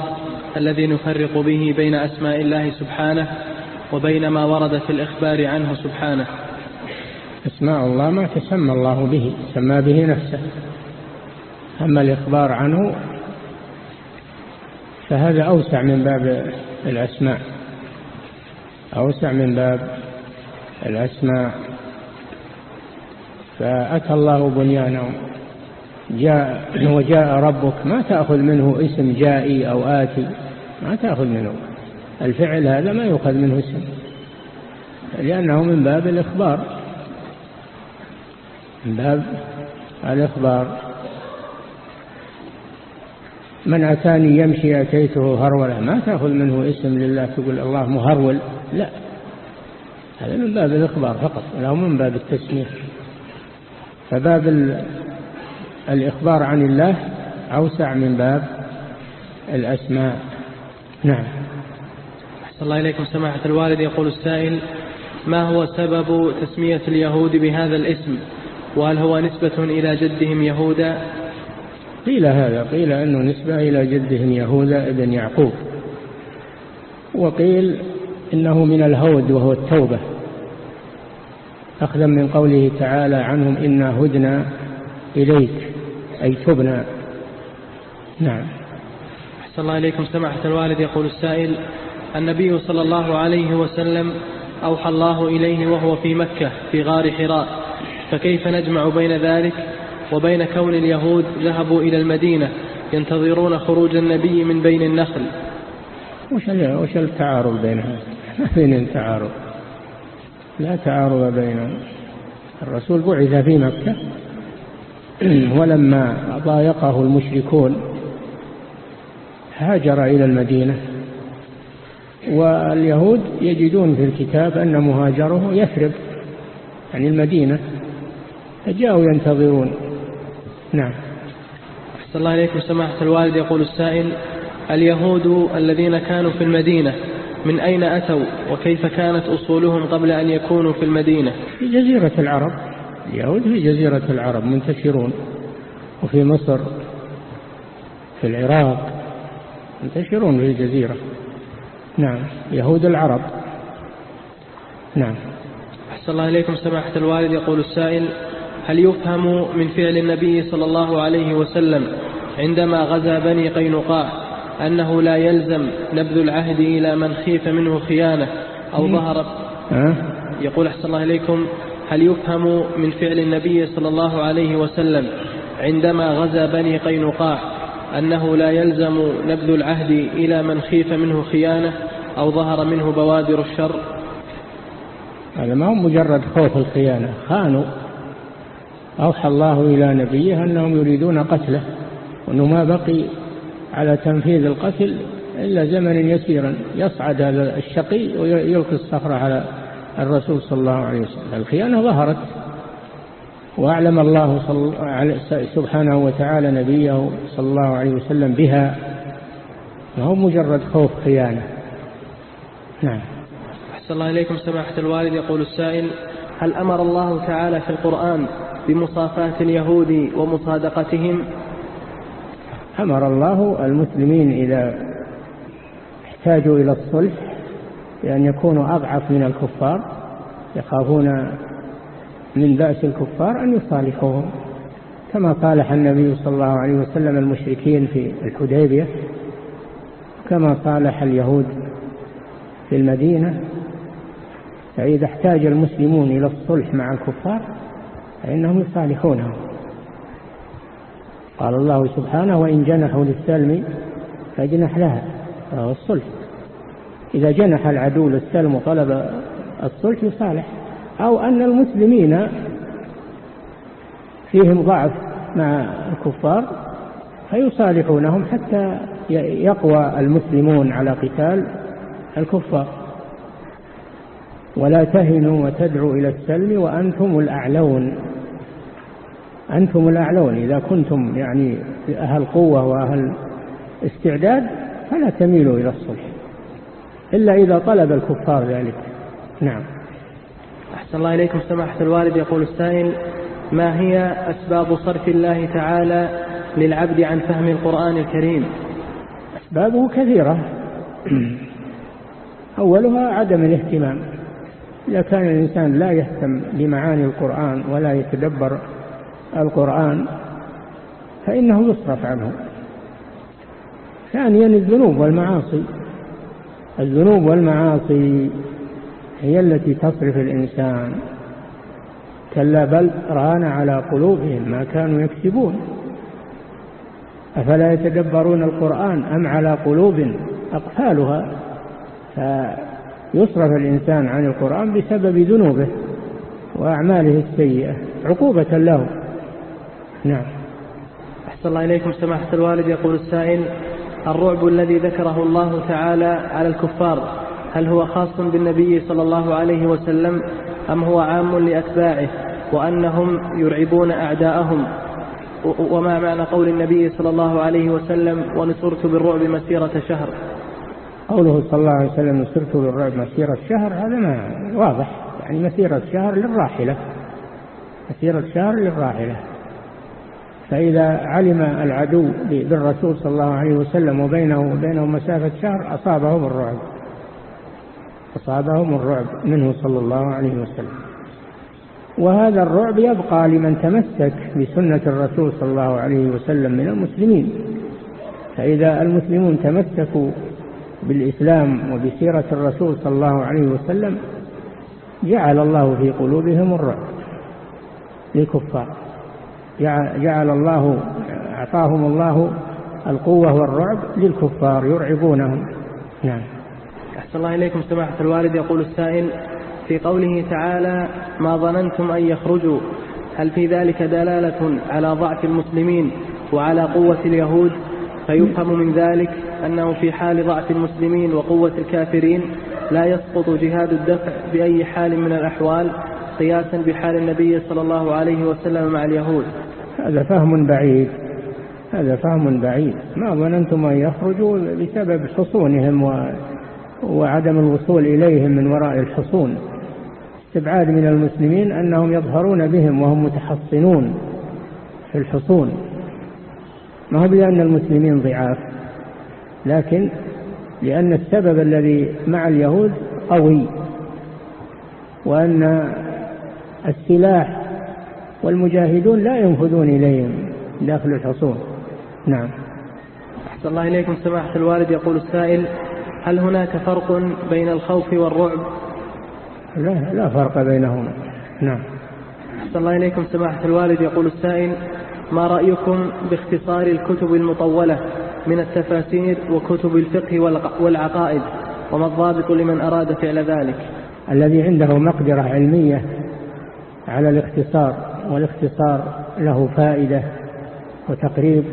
الذي نفرق به بين أسماء الله سبحانه وبين ما ورد في الإخبار عنه سبحانه؟ أسماء الله ما تسمى الله به سمى به نفسه. أما الإخبار عنه فهذا أوسع من باب الأسماء أوسع من باب الأسماء. فأتى الله بنيانهم جاء وجاء ربك. ما تأخذ منه اسم جائي أو آتي. ما تأخذ منه. الفعل هذا ما يؤخذ منه اسم. لأنه من باب الإخبار. من باب الإخبار. من أتاني يمشي أتيته هرولا ما تأخذ منه اسم لله. تقول الله مهرول. لا. هذا من باب الإخبار فقط. لا من باب التسمية. فباب الإخبار عن الله أوسع من باب الأسماء. نعم. أحسن الله إليكم. سماحة الوالد يقول السائل ما هو سبب تسمية اليهود بهذا الاسم؟ وهل هو نسبة إلى جدهم يهودا؟ قيل هذا. قيل أنه نسبة إلى جدهم يهوذا ابن يعقوب. وقيل إنه من الهود وهو التوبة. أخذا من قوله تعالى عنهم إنا هدنا إليك أي تبنا. نعم. أحسن الله إليكم. سماحة الوالد يقول السائل النبي صلى الله عليه وسلم أوحى الله إليه وهو في مكة في غار حراء فكيف نجمع بين ذلك وبين كون اليهود ذهبوا إلى المدينة ينتظرون خروج النبي من بين النخل؟ وش التعارض بينها؟ ما بين تعارض لا تعارض بينهم الرسول بعث في مكة ولما ضايقه المشركون هاجر إلى المدينة. واليهود يجدون في الكتاب أن مهاجره يثرب يعني المدينة. فجاءوا ينتظرون. نعم. أحسن الله إليكم سماحة الوالد يقول السائل اليهود الذين كانوا في المدينة من أين أتوا وكيف كانت أصولهم قبل أن يكونوا في المدينة؟ في جزيرة العرب اليهود في جزيرة العرب منتشرون وفي مصر في العراق منتشرون في الجزيرة. نعم يهود العرب. نعم. أحسن الله إليكم سماحة الوالد. يقول السائل هل يفهم من فعل النبي صلى الله عليه وسلم عندما غزا بني قينقاع أنه لا يلزم نبذ العهد إلى من خيف منه خيانة أو ظهر. يقول أحسن الله إليكم هل يفهم من فعل النبي صلى الله عليه وسلم عندما غزا بني قينقاع أنه لا يلزم نبذ العهد إلى من خيف منه خيانة أو ظهر منه بوادر الشر؟ هذا ما هو مجرد خوف الخيانة خانوا. أوحى الله إلى نبيه أنهم يريدون قتله وأنه ما بقي على تنفيذ القتل إلا زمن يسيرا يصعد هذا الشقي ويلقي الصخرة على الرسول صلى الله عليه وسلم. الخيانة ظهرت وأعلم الله سبحانه وتعالى نبيه صلى الله عليه وسلم بها ما هو مجرد خوف خيانة. نعم. أحسن الله إليكم سماحة الوالد. يقول السائل هل أمر الله تعالى في القرآن بمصافاة اليهود ومصادقتهم؟ أمر الله المسلمين إذا احتاجوا إلى الصلح بأن يكونوا أضعف من الكفار يخافون من بأس الكفار أن يصالحوهم. كما صالح النبي صلى الله عليه وسلم المشركين في الحديبية كما صالح اليهود في المدينة. فإذا احتاج المسلمون إلى الصلح مع الكفار فإنهم يصالحونهم. قال الله سبحانه وإن جنحوا للسلم فاجنح لها وهو الصلح. إذا جنح العدو للسلم وطلب الصلح يصالح. أو أن المسلمين فيهم ضعف مع الكفار فيصالحونهم حتى يقوى المسلمون على قتال الكفار. ولا تهنوا وتدعوا إلى السلم وأنتم الأعلون. أنتم الأعلون. إذا كنتم يعني أهل قوة وأهل استعداد فلا تميلوا إلى الصلح إلا إذا طلب الكفار ذلك. نعم. أحسن الله إليكم سماحة الوالد. يقول السائل ما هي أسباب صرف الله تعالى للعبد عن فهم القرآن الكريم؟ أسبابه كثيرة. أولها عدم الاهتمام. إذا كان الإنسان لا يهتم بمعاني القرآن ولا يتدبر القرآن فإنه يصرف عنه. ثانيا الذنوب والمعاصي. الذنوب والمعاصي هي التي تصرف الإنسان. كلا بل ران على قلوبهم ما كانوا يكسبون. أفلا يتدبرون القرآن أم على قلوب أقفالها؟ فيصرف الإنسان عن القرآن بسبب ذنوبه وأعماله السيئة عقوبة له. نعم. أحسن الله إليكم سماحة الوالد. يقول السائل الرعب الذي ذكره الله تعالى على الكفار هل هو خاص بالنبي صلى الله عليه وسلم أم هو عام لأتباعه وأنهم يرعبون أعداءهم؟ وما معنى قول النبي صلى الله عليه وسلم ونصرت بالرعب مسيرة شهر قوله صلى الله عليه وسلم نصرت بالرعب مسيرة شهر هذا ما واضح. يعني مسيرة شهر للراحلة. مسيرة شهر للراحلة. فإذا علم العدو بالرسول صلى الله عليه وسلم وبينه وبينه مسافة شهر أصابهم الرعب. أصابهم الرعب منه صلى الله عليه وسلم. وهذا الرعب يبقى لمن تمسك بسنة الرسول صلى الله عليه وسلم من المسلمين. فإذا المسلمون تمسكوا بالإسلام وبسيرة الرسول صلى الله عليه وسلم جعل الله في قلوبهم الرعب للكفار جعل الله أعطاهم الله القوة والرعب للكفار يرعبونهم. نعم. أحسن الله إليكم سماحة الوالد. يقول السائل في قوله تعالى ما ظننتم أن يخرجوا هل في ذلك دلالة على ضعف المسلمين وعلى قوة اليهود؟ فيفهم من ذلك أنه في حال ضعف المسلمين وقوة الكافرين لا يسقط جهاد الدفع بأي حال من الأحوال قياسا بحال النبي صلى الله عليه وسلم مع اليهود. هذا فهم بعيد. هذا فهم بعيد. ما ظننتم أن يخرجوا بسبب حصونهم و... وعدم الوصول إليهم من وراء الحصون. استبعاد من المسلمين أنهم يظهرون بهم وهم متحصنون في الحصون. ما هو بأن المسلمين ضعاف لكن لأن السبب الذي مع اليهود قوي وأن السلاح والمجاهدون لا ينفذون إليهم داخل الحصون. نعم. أحسن الله إليكم. سماحة الوالد يقول السائل هل هناك فرق بين الخوف والرعب؟ لا لا فرق بينهما. نعم. أحسن الله إليكم. سماحة الوالد يقول السائل ما رأيكم باختصار الكتب المطولة من التفاسير وكتب الفقه والعقائد؟ وما الضابط لمن أراد فعل ذلك؟ الذي عنده مقدرة علمية على الاختصار. والاختصار له فائدة وتقريب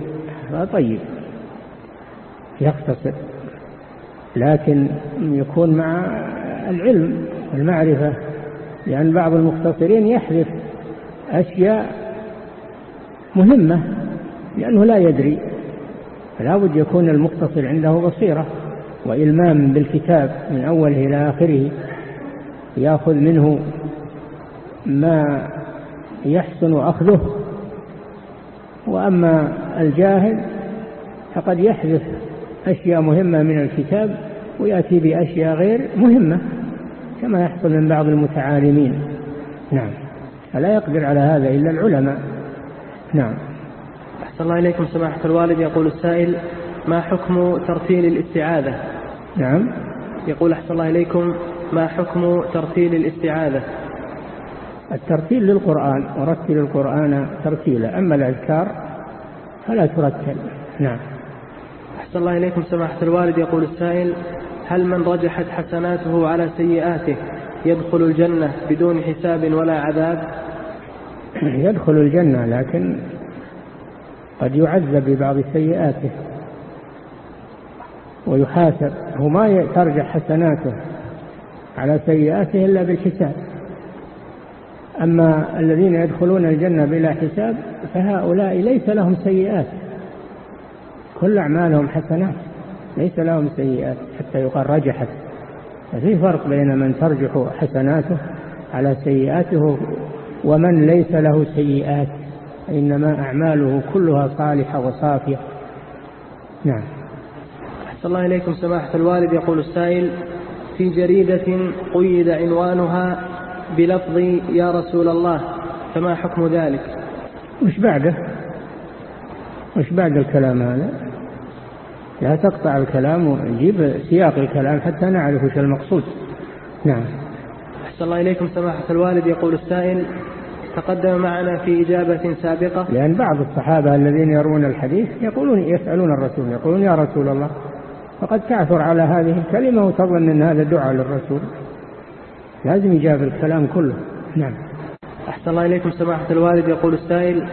طيب. يختصر. لكن يكون مع العلم والمعرفة لأن بعض المختصرين يحذف أشياء مهمة لأنه لا يدري. فلا بد يكون المختصر عنده بصيرة وإلمام بالكتاب من أوله إلى آخره يأخذ منه ما يحسن أخذه. وأما الجاهل فقد يحذف أشياء مهمة من الكتاب ويأتي بأشياء غير مهمة كما يحصل من بعض المتعالمين. نعم. فلا يقدر على هذا إلا العلماء. نعم. أحسن الله إليكم سماحة الوالد. يقول السائل ما حكم ترتيل الاستعاذة؟ نعم. يقول أحسن الله إليكم ما حكم ترتيل الاستعاذة؟ الترتيل للقرآن ورتل القرآن ترتيلا أما الأذكار فلا ترتل. نعم. أحسن الله إليكم سماحة الوالد. يقول السائل هل من رجحت حسناته على سيئاته يدخل الجنة بدون حساب ولا عذاب؟ يدخل الجنة لكن قد يعذب ببعض سيئاته ويحاسب. هو ما ترجح حسناته على سيئاته إلا بالحساب. أما الذين يدخلون الجنة بلا حساب فهؤلاء ليس لهم سيئات. كل أعمالهم حسنات ليس لهم سيئات حتى يقال رجحت. ففي فرق بين من ترجح حسناته على سيئاته ومن ليس له سيئات. إنما أعماله كلها صالحة وصافية. نعم. أحسن الله إليكم سماحة الوالد. يقول السائل في جريدة قيد عنوانها بلفظ يا رسول الله فما حكم ذلك؟ وش بعده؟ وش بعد الكلام هذا؟ لا تقطع الكلام وجيب سياق الكلام حتى نعرف وش المقصود. نعم. أحسن الله إليكم سماحة الوالد يقول السائل تقدم معنا في إجابة سابقة. لأن بعض الصحابة الذين يرون الحديث يقولون يسألون الرسول يقولون يا رسول الله فقد تعثر على هذه الكلمة وتظن أن هذا دعاء للرسول. لازم يجاب الكلام كله. نعم. أحسن الله إليكم سماحة الوالد يقول السائل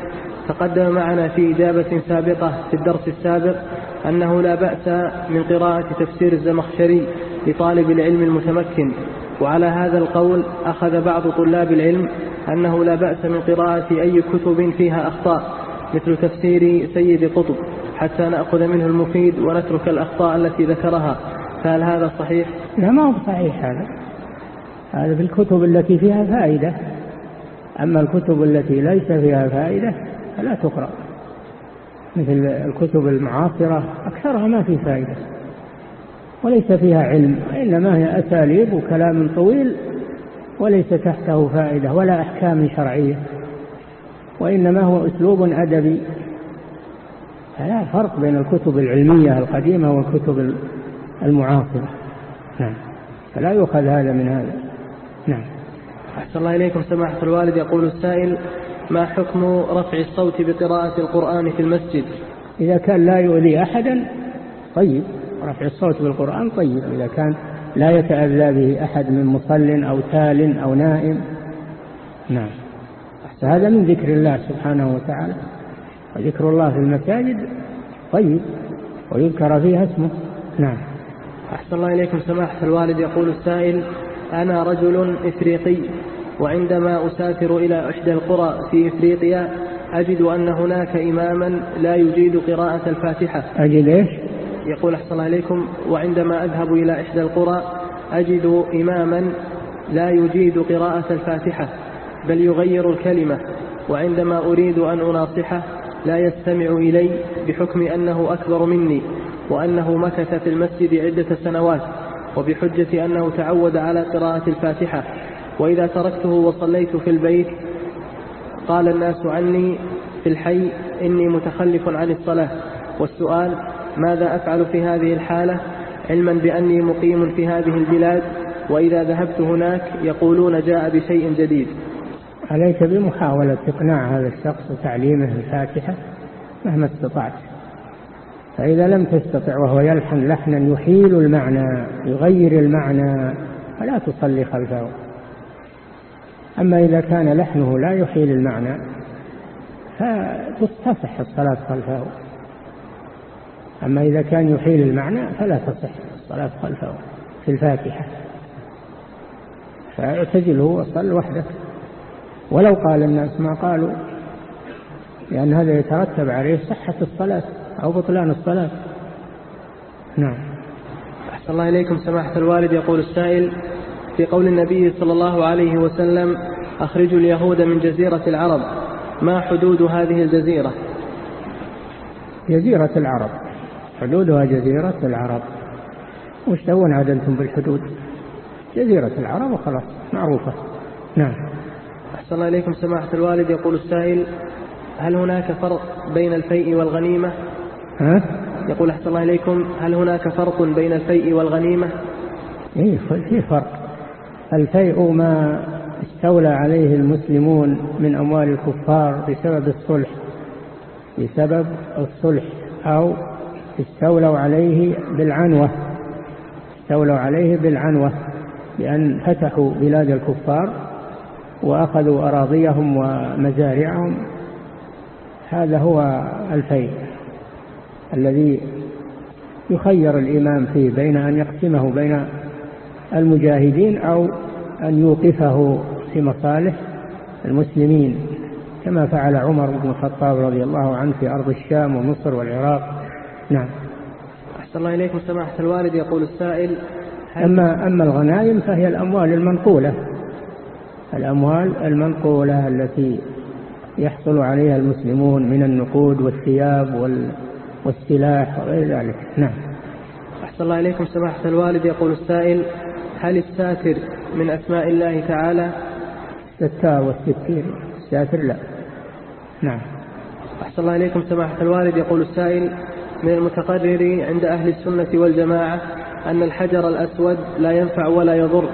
تقدم معنا في إجابة سابقة في الدرس السابق أنه لا بأس من قراءة تفسير الزمخشري لطالب العلم المتمكن وعلى هذا القول أخذ بعض طلاب العلم أنه لا بأس من قراءة أي كتب فيها أخطاء مثل تفسير سيد قطب حتى نأخذ منه المفيد ونترك الأخطاء التي ذكرها. فهل هذا صحيح؟ لا ما هو صحيح هذا. هذا في الكتب التي فيها فائدة. أما الكتب التي ليس فيها فائدة فلا تقرأ. مثل الكتب المعاصرة أكثرها ما في فائدة. وليس فيها علم إنما هي أساليب وكلام طويل وليس تحته فائدة ولا أحكام شرعية. وإنما هو أسلوب أدبي. فلا فرق بين الكتب العلمية القديمة والكتب المعاصرة. نعم. فلا يؤخذ هذا من هذا. نعم. أحسن الله إليكم. سماحة الوالد يقول السائل ما حكم رفع الصوت بقراءة القرآن في المسجد؟ إذا كان لا يؤذي أحدا طيب. رفع الصوت بالقرآن طيب. إذا كان لا يتأذى به أحد من مصل أو تال أو نائم. نعم. فهذا من ذكر الله سبحانه وتعالى. وذكر الله في المساجد طيب. ويذكر فيها اسمه. نعم. أحسن الله إليكم. سماحة الوالد يقول السائل أنا رجل إفريقي وعندما أسافر إلى إحدى القرى في إفريقيا أجد أن هناك إماما لا يجيد قراءة الفاتحة. أجد إيش؟ يقول أحسن الله إليكم وعندما أذهب إلى إحدى القرى أجد إماما لا يجيد قراءة الفاتحة بل يغير الكلمة وعندما أريد أن أناصحه لا يستمع إلي بحكم أنه أكبر مني وأنه مكث في المسجد عدة سنوات. وبحجة أنه تعود على قراءة الفاتحة. وإذا تركته وصليت في البيت قال الناس عني في الحي إني متخلف عن الصلاة. والسؤال ماذا أفعل في هذه الحالة؟ علما بأني مقيم في هذه البلاد وإذا ذهبت هناك يقولون جاء بشيء جديد. عليك بمحاولة إقناع هذا الشخص وتعليمه الفاتحة مهما استطعت. فإذا لم تستطع وهو يلحن لحنا يحيل المعنى يغير المعنى فلا تصلي خلفه. أما إذا كان لحنه لا يحيل المعنى فتصح الصلاة خلفه. أما إذا كان يحيل المعنى فلا تصح الصلاة خلفه في الفاتحة. فاعتزله وصل وحدك. ولو قال الناس ما قالوا لأن هذا يترتب عليه صحة الصلاة. أو بطلان الصلاة. نعم. أحسن الله إليكم سماحة الوالد. يقول السائل في قول النبي صلى الله عليه وسلم أخرجوا اليهود من جزيرة العرب. ما حدود هذه الجزيرة؟ جزيرة العرب. حدودها جزيرة العرب. وش تسوون عاد أنتم بالحدود؟ جزيرة العرب وخلاص معروفة. نعم. أحسن الله إليكم سماحة الوالد. يقول السائل هل هناك فرق بين الفيء والغنيمة؟ ها؟ يقول أحسن الله إليكم هل هناك فرق بين الفيء والغنيمة؟ إيه في فرق. الفيء ما استولى عليه المسلمون من أموال الكفار بسبب الصلح بسبب الصلح أو استولوا عليه بالعنوة استولوا عليه بالعنوة بأن فتحوا بلاد الكفار وأخذوا أراضيهم ومزارعهم. هذا هو الفيء. الذي يخير الإمام فيه بين أن يقسمه بين المجاهدين أو أن يوقفه في مصالح المسلمين كما فعل عمر بن الخطاب رضي الله عنه في أرض الشام ومصر والعراق. نعم. أحسن الله إليكم سماحة الوالد يقول السائل أما, أما الغنائم فهي الأموال المنقولة. الأموال المنقولة التي يحصل عليها المسلمون من النقود والثياب والسلاح وغير ذلك. نعم. أحسن الله إليكم سماحة الوالد. يقول السائل هل الساتر من أسماء الله تعالى؟ الستار والستير الساتر لا. نعم. أحسن الله إليكم سماحة الوالد. يقول السائل من المتقرر عند أهل السنة والجماعة أن الحجر الأسود لا ينفع ولا يضر.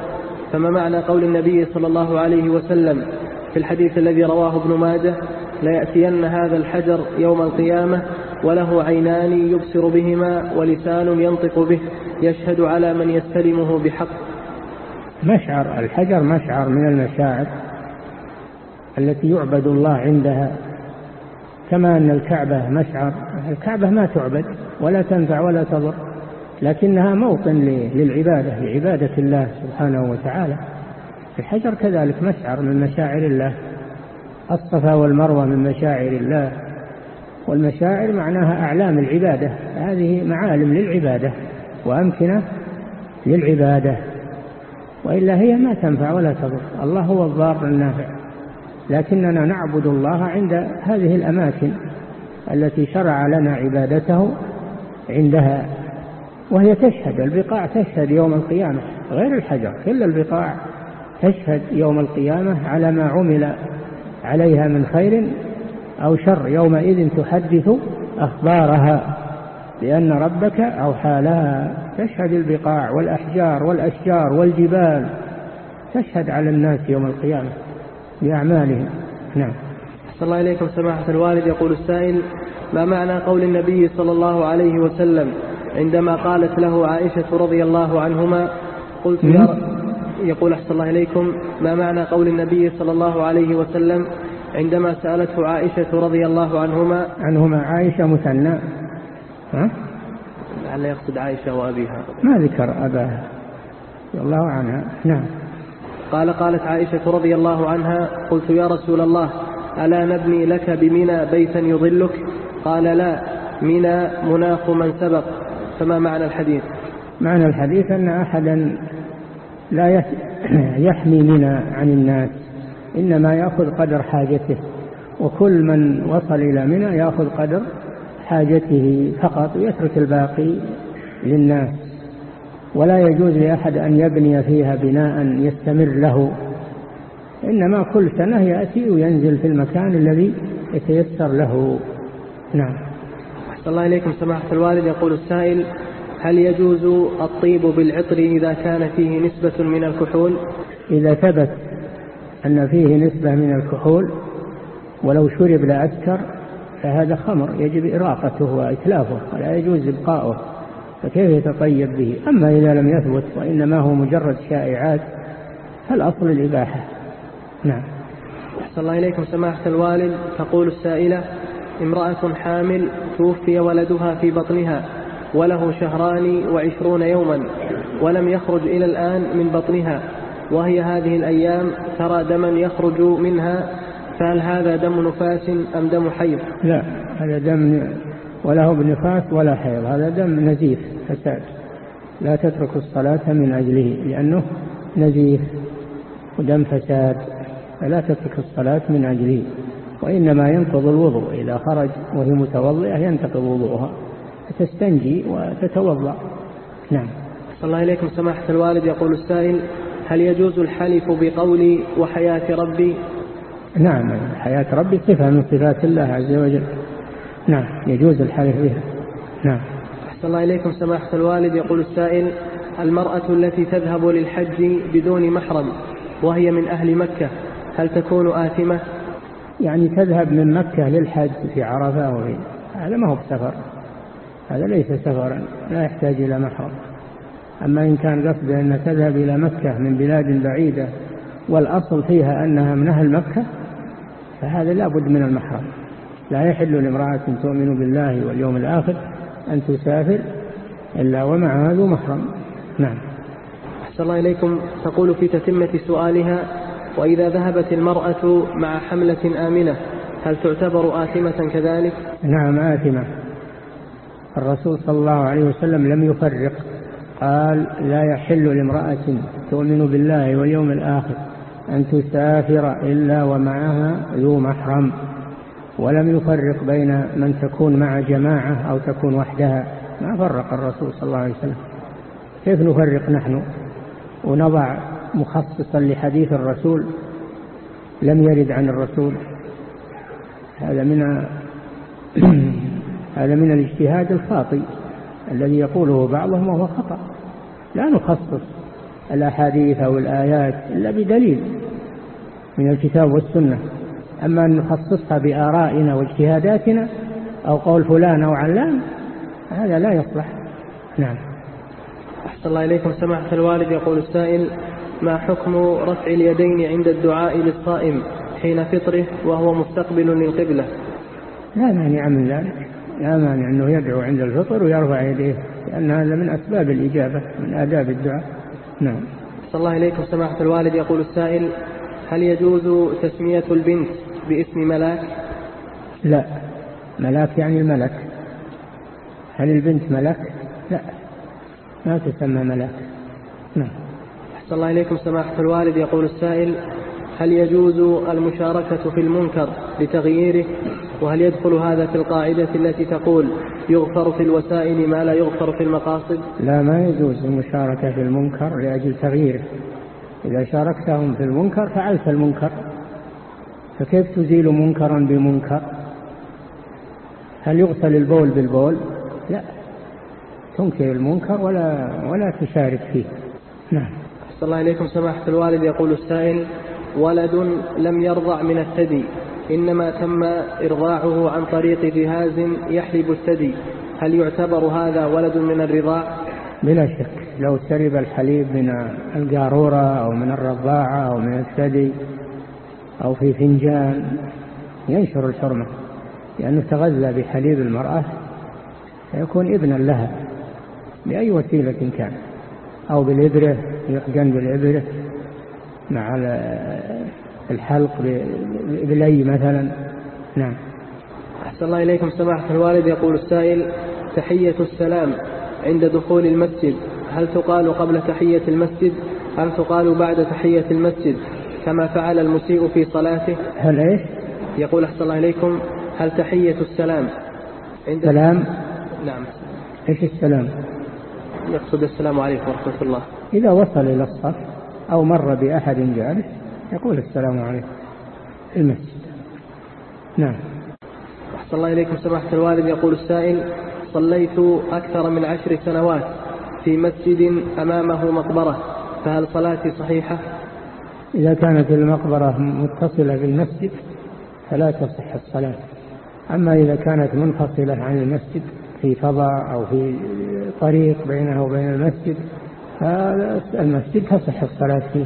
فما معنى قول النبي صلى الله عليه وسلم في الحديث الذي رواه ابن ماجه ليأتين هذا الحجر يوم القيامة وله عينان يبصر بهما ولسان ينطق به يشهد على من يستلمه بحق. مشعر الحجر مشعر من المشاعر التي يعبد الله عندها كما أن الكعبة مشعر. الكعبة ما تعبد ولا تنفع ولا تضر لكنها موطن للعبادة لعبادة الله سبحانه وتعالى. الحجر كذلك مشعر من مشاعر الله الصفا والمروة من مشاعر الله. والمشاعر معناها أعلام العبادة. هذه معالم للعبادة وأمكنة للعبادة وإلا هي ما تنفع ولا تضر. الله هو الضار النافع. لكننا نعبد الله عند هذه الأماكن التي شرع لنا عبادته عندها وهي تشهد البقاع تشهد يوم القيامة غير الحجر كل البقاع تشهد يوم القيامة على ما عمل عليها من خير أو شر يومئذ تحدث أخبارها لأن ربك أوحى لها تشهد البقاع والأحجار والأشجار والجبال تشهد على الناس يوم القيامة بأعمالهم. نعم. صلى الله إليكم سماحة الوالد. يقول السائل ما معنى قول النبي صلى الله عليه وسلم عندما قالت له عائشة رضي الله عنهما؟ قلت يا يقول أحسن الله إليكم ما معنى قول النبي صلى الله عليه وسلم عندما سألته عائشة رضي الله عنهما عنهما عائشة مثنى. ها؟ لعل يقصد عائشة وأبيها. ما ذكر أباها رضي الله عنها نعم. قال قالت عائشة رضي الله عنها قلت يا رسول الله ألا نبني لك بمنى بيتا يظلك قال لا منى مناخ من سبق. فما معنى الحديث؟ معنى الحديث أن أحدا لا يح- يحمي منى عن الناس. إنما يأخذ قدر حاجته. وكل من وصل إلى منى يأخذ قدر حاجته فقط ويترك الباقي للناس. ولا يجوز لأحد أن يبني فيها بناء يستمر له. إنما كل سنة يأتي وينزل في المكان الذي يتيسر له. نعم. أحسن الله إليكم سماحة الوالد. يقول السائل هل يجوز الطيب بالعطر إذا كان فيه نسبة من الكحول؟ إذا ثبت أن فيه نسبة من الكحول ولو شرب لأسكر فهذا خمر يجب إراقته وإتلافه ولا يجوز إبقاؤه فكيف يتطيب به؟ أما إذا لم يثبت وإنما هو مجرد شائعات فالأصل الإباحة. نعم. أحسن الله إليكم سماحة الوالد. تقول السائلة امرأة حامل توفي ولدها في بطنها وله شهران وعشرون يوما ولم يخرج إلى الآن من بطنها. وهي هذه الأيام ترى دما يخرج منها فهل هذا دم نفاس أم دم حيض؟ لا هذا دم وله بنفاس ولا حيض هذا دم نزيف فساد. لا تترك الصلاة من أجله لأنه نزيف ودم فساد فلا تترك الصلاة من أجله. وإنما ينقض الوضوء إذا خرج وهي متوضئة ينتقض وضوءها فتستنجي وتتوضأ. نعم. أحسن الله إليكم سماحة الوالد يقول السائل هل يجوز الحلف بقولي وحياة ربي؟ نعم حياة ربي صفة من صفات الله عز وجل. نعم يجوز الحلف بها. نعم. أحسن الله إليكم سماحة الوالد. يقول السائل المرأة التي تذهب للحج بدون محرم وهي من أهل مكة هل تكون آثمة؟ يعني تذهب من مكة للحج في عرفة وفي هذا ما هو بسفر. هذا ليس سفرا لا يحتاج إلى محرم. أما إن كان قصده أن تذهب إلى مكة من بلاد بعيدة والأصل فيها أنها من أهل مكة فهذا لا بد من المحرم. لا يحل لامرأة تؤمن بالله واليوم الآخر أن تسافر إلا ومعها ذو محرم. نعم. أحسن الله إليكم. تقول في تتمة سؤالها وإذا ذهبت المرأة مع حملة آمنة هل تعتبر آثمة كذلك؟ نعم آثمة. الرسول صلى الله عليه وسلم لم يفرق. قال لا يحل لامرأة تؤمن بالله واليوم الآخر أن تسافر إلا ومعها ذو محرم ولم يفرق بين من تكون مع جماعة أو تكون وحدها ما فرق الرسول صلى الله عليه وسلم. كيف نفرق نحن؟ ونضع مخصصا لحديث الرسول لم يرد عن الرسول. هذا من هذا من الاجتهاد الخاطئ. الذي يقوله بعضهم وهو خطأ. لا نخصص الأحاديث أو الآيات إلا بدليل من الكتاب والسنة. أما أن نخصصها بآرائنا واجتهاداتنا أو قول فلان أو علان هذا لا يصلح. نعم. أحسن الله إليكم سماحة الوالد يقول السائل ما حكم رفع اليدين عند الدعاء للصائم حين فطره وهو مستقبل للقبلة؟ لا مانع من ذلك. لا مانع أنه يدعو عند الفطر ويرفع يديه لأن هذا من أسباب الإجابة من آداب الدعاء. نعم. أحسن الله إليكم سماحة الوالد. يقول السائل هل يجوز تسمية البنت باسم ملاك؟ لا. ملاك يعني الملك. هل البنت ملك؟ لا. ما تسمى ملاك نعم. أحسن الله إليكم سماحة الوالد. يقول السائل هل يجوز المشاركة في المنكر لتغييره؟ وهل يدخل هذا في القاعدة التي تقول يغفر في الوسائل ما لا يغفر في المقاصد؟ لا ما يجوز المشاركة في المنكر لأجل تغييره إذا شاركتهم في المنكر فعلت المنكر. فكيف تزيل منكرا بمنكر؟ هل يغسل البول بالبول؟ لا. تنكر المنكر ولا ولا تشارك فيه. نعم. أحسن الله إليكم. سماحة الوالد يقول السائل ولد لم يرضع من الثدي. إنما تم إرضاعه عن طريق جهاز يحلب الثدي. هل يعتبر هذا ولد من الرضاع؟ بلا شك. لو شرب الحليب من القارورة أو من الرضاعة أو من الثدي أو في فنجان ينشر الحرمة. لأنه تغذى بحليب المرأة فيكون ابنا لها بأي وسيلة كان. أو بالإبرة يحقن بالإبرة مع الحلق بالأي مثلا. نعم. أحسن الله إليكم سماحة الوالد. يقول السائل تحية السلام عند دخول المسجد. هل تقال قبل تحية المسجد؟ أم تقال بعد تحية المسجد؟ كما فعل المسيء في صلاته. هل إيش؟ يقول أحسن الله إليكم. هل تحية السلام عند سلام. نعم. إيش السلام؟ يقصد السلام عليكم ورحمة الله. إذا وصل إلى الصف أو مر بأحد جالس يقول السلام عليكم. المسجد. نعم. أحسن الله إليكم سماحة الوالد. يقول السائل صليت أكثر من عشر سنوات في مسجد أمامه مقبرة فهل صلاتي صحيحة؟ إذا كانت المقبرة متصلة بالمسجد فلا تصح الصلاة. أما إذا كانت منفصلة عن المسجد في فضاء أو في طريق بينه وبين المسجد فالمسجد تصح الصلاة فيه.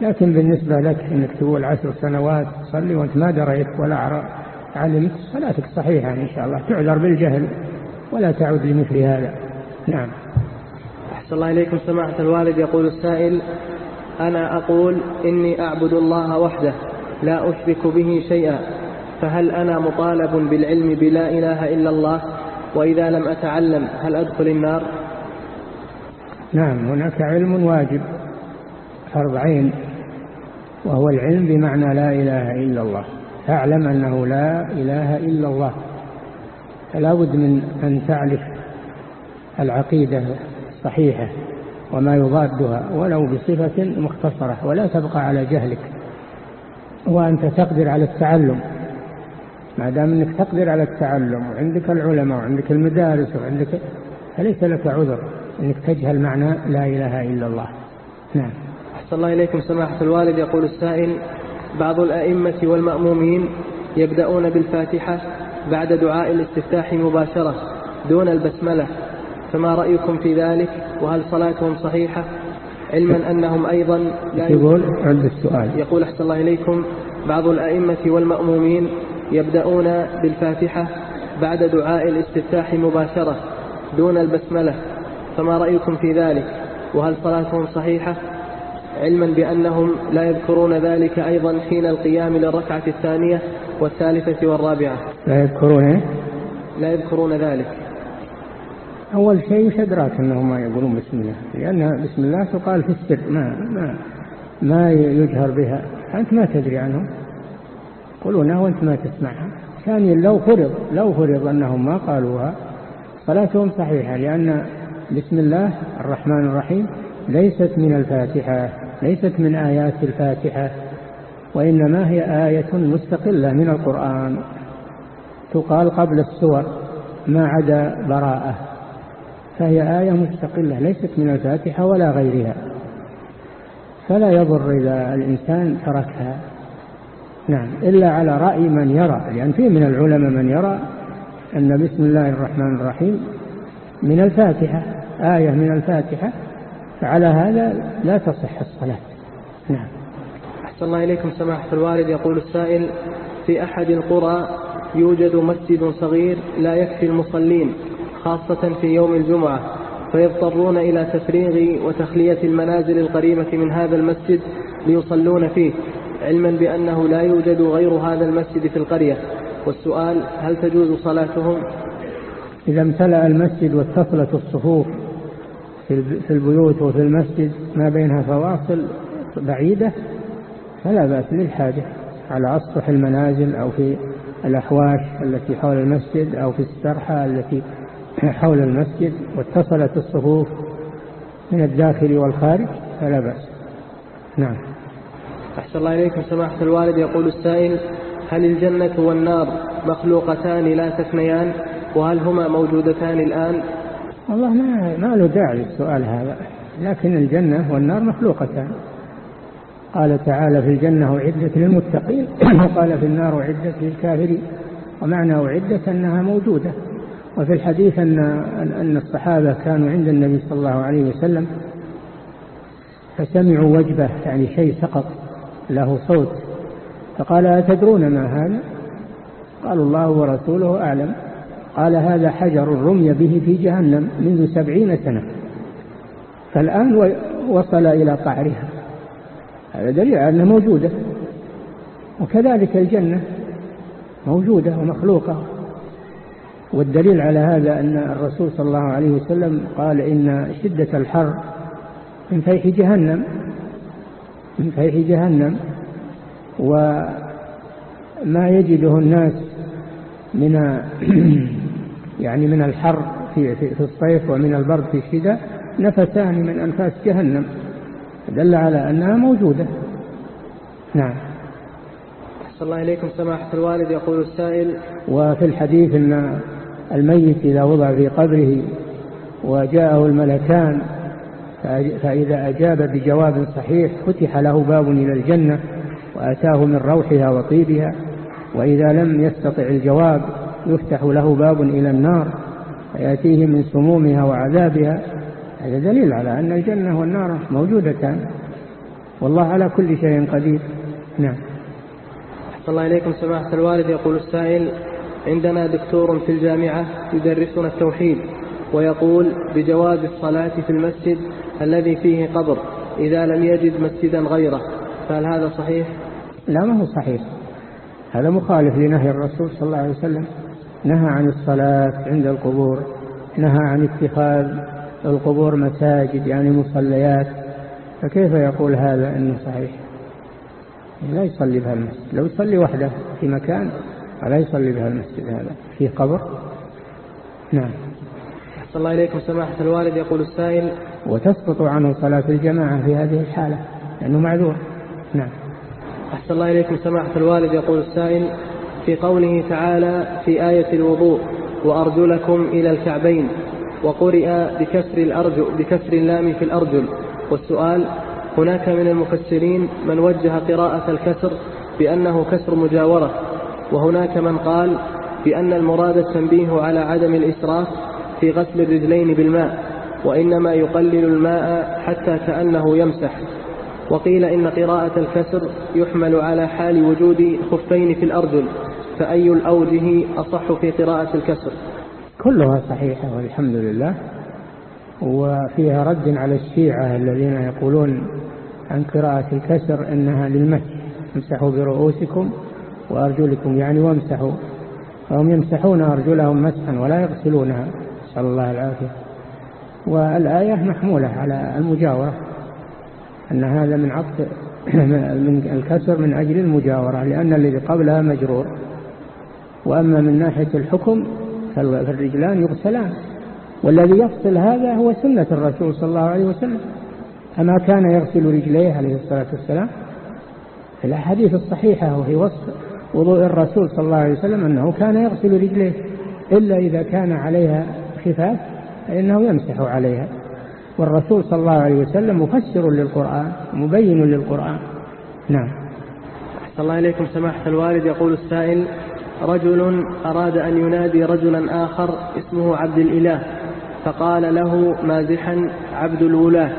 لكن بالنسبة لك أنك تقول عشر سنوات تصلي وأنت ما دريت ولا علمت صلاتك صحيحة إن شاء الله. تعذر بالجهل ولا تعود لمثل هذا. نعم. أحسن الله إليكم. سماحة الوالد يقول السائل أنا أقول إني أعبد الله وحده لا أشرك به شيئا فهل أنا مطالب بالعلم بلا إله إلا الله؟ وإذا لم أتعلم هل أدخل النار؟ نعم هناك علم واجب فرض عين. وهو العلم بمعنى لا إله إلا الله. فاعلم أنه لا إله إلا الله. فلا بد من أن تعرف العقيدة الصحيحة وما يضادها ولو بصفة مختصرة ولا تبقى على جهلك. وأنت تقدر على التعلم. ما دام أنك تقدر على التعلم وعندك العلماء وعندك المدارس وعندك فليس لك عذر أنك تجهل معنى لا إله إلا الله. نعم. أحسن الله إليكم سماحة الوالد. يقول السائل بعض الأئمة والمأمومين يبدأون بالفاتحة بعد دعاء الاستفتاح مباشرة دون البسملة فما رأيكم في ذلك؟ وهل صلاتهم صحيحة؟ علما أنهم أيضا لا يقول عند السؤال. يقول أحسن الله إليكم بعض الأئمة والمأمومين يبدأون بالفاتحة بعد دعاء الاستفتاح مباشرة دون البسملة فما رأيكم في ذلك؟ وهل صلاتهم صحيحة؟ علما بأنهم لا يذكرون ذلك أيضا حين القيام للركعة الثانية والثالثة والرابعة. لا يذكرون لا يذكرون ذلك. أول شيء وش أدراك أنهم ما يقولون بسم الله. لأن بسم الله تقال في السر. ما, ما, ما يجهر بها. أنت ما تدري عنهم. يقولونها وأنت ما تسمعها ثانيا لو فرض لو فرض أنهم ما قالوها صلاتهم صحيحة لأن بسم الله الرحمن الرحيم ليست من الفاتحة. ليست من آيات الفاتحة وإنما هي آية مستقلة من القرآن. تقال قبل السور ما عدا براءة فهي آية مستقلة ليست من الفاتحة ولا غيرها. فلا يضر إذا الإنسان تركها. نعم إلا على رأي من يرى لأن في من العلماء من يرى أن بسم الله الرحمن الرحيم من الفاتحة آية من الفاتحة. فعلى هذا لا تصح الصلاة. نعم. أحسن الله إليكم سماحة الوالد. يقول السائل في أحد القرى يوجد مسجد صغير لا يكفي المصلين خاصة في يوم الجمعة فيضطرون إلى تفريغ وتخلية المنازل القريبة من هذا المسجد ليصلون فيه علما بأنه لا يوجد غير هذا المسجد في القرية. والسؤال هل تجوز صلاتهم؟ إذا امتلأ المسجد واتصلت الصفوف في البيوت وفي المسجد ما بينها فواصل بعيدة فلا بأس للحاجة على أسطح المنازل أو في الأحواش التي حول المسجد أو في السرحة التي حول المسجد واتصلت الصفوف من الداخل والخارج فلا بأس. نعم. أحسن الله إليكم. سماحة الوالد يقول السائل هل الجنة والنار مخلوقتان لا تفنيان؟ وهل هما موجودتان الآن؟ والله ما, ما له داعي السؤال هذا لكن الجنة والنار مخلوقتان. قال تعالى في الجنة أعدت للمتقين وقال في النار أعدت للكافرين. ومعنى أعدت أنها موجودة. وفي الحديث أن أن الصحابة كانوا عند النبي صلى الله عليه وسلم فسمعوا وجبة يعني شيء سقط له صوت. فقال أتدرون ما هذا؟ قالوا الله ورسوله أعلم. قال هذا حجر رمي به في جهنم منذ سبعين سنة. فالآن وصل إلى قعرها هذا دليل على أنها موجودة. وكذلك الجنة موجودة ومخلوقة. والدليل على هذا أن الرسول صلى الله عليه وسلم قال إن شدة الحر من فيح جهنم من فيح جهنم وما يجده الناس من يعني من الحر في, في, في الصيف ومن البرد في الشتاء نفسان من أنفاس جهنم. دل على أنها موجودة. نعم. أحسن الله إليكم سماحة الوالد يقول السائل. وفي الحديث أن الميت إذا وضع في قبره وجاءه الملكان فإذا أجاب بجواب صحيح فتح له باب إلى الجنة وأتاه من روحها وطيبها وإذا لم يستطع الجواب يفتح له باب إلى النار فيأتيه من سمومها وعذابها. هذا دليل على أن الجنة والنار موجودتان. والله على كل شيء قدير. نعم. أحسن الله إليكم سماحة الوالد. يقول السائل عندنا دكتور في الجامعة يدرسنا التوحيد ويقول بجواز الصلاة في المسجد الذي فيه قبر إذا لم يجد مسجدا غيره فهل هذا صحيح؟ لا ما هو صحيح. هذا مخالف لنهي الرسول صلى الله عليه وسلم. نهى عن الصلاة عند القبور نهى عن اتخاذ القبور مساجد يعني مصليات. فكيف يقول هذا إنه صحيح؟ لا يصلي بها المسجد. لو يصلي وحده في مكان فلا يصلي بها المسجد هذا. في قبر؟ نعم. أحسن الله إليكم سماحة الوالد يقول السائل وتسقط عنه صلاة الجماعة في هذه الحالة لأنه معذور. نعم. أحسن الله إليكم سماحة الوالد يقول السائل في قوله تعالى في آية الوضوء وأرجلكم إلى الكعبين وقرئ بكسر الأرجل بكسر اللام في الأرجل. والسؤال هناك من المفسرين من وجه قراءة الكسر بأنه كسر مجاورة وهناك من قال بأن المراد التنبيه على عدم الإسراف في غسل الرجلين بالماء وإنما يقلل الماء حتى كأنه يمسح. وقيل إن قراءة الكسر يحمل على حال وجود خفين في الأرجل. فأي الأوجه أصح في قراءة الكسر؟ كلها صحيحة والحمد لله وفيها رد على الشيعة الذين يقولون عن قراءة الكسر إنها للمسح امسحوا برؤوسكم وأرجلكم يعني وامسحوا فهم يمسحون أرجلهم مسحا ولا يغسلونها نسأل الله العافية. والآية محمولة على المجاورة أن هذا من عطف من الكسر من أجل المجاورة لأن الذي قبلها مجرور. وأما من ناحية الحكم فالرجلان يغسلان. والذي يفصل هذا هو سنة الرسول صلى الله عليه وسلم. أما كان يغسل رجليه عليه الصلاة والسلام؟ في الأحاديث الصحيحة وفي وصف وضوء الرسول صلى الله عليه وسلم أنه كان يغسل رجليه إلا إذا كان عليها خفاف فإنه يمسح عليها. والرسول صلى الله عليه وسلم مفسر للقرآن مبين للقرآن. نعم. أحسن الله إليكم سماحة الوالد يقول السائل رجل أراد أن ينادي رجلا آخر اسمه عبد الإله فقال له مازحا عبد الولاة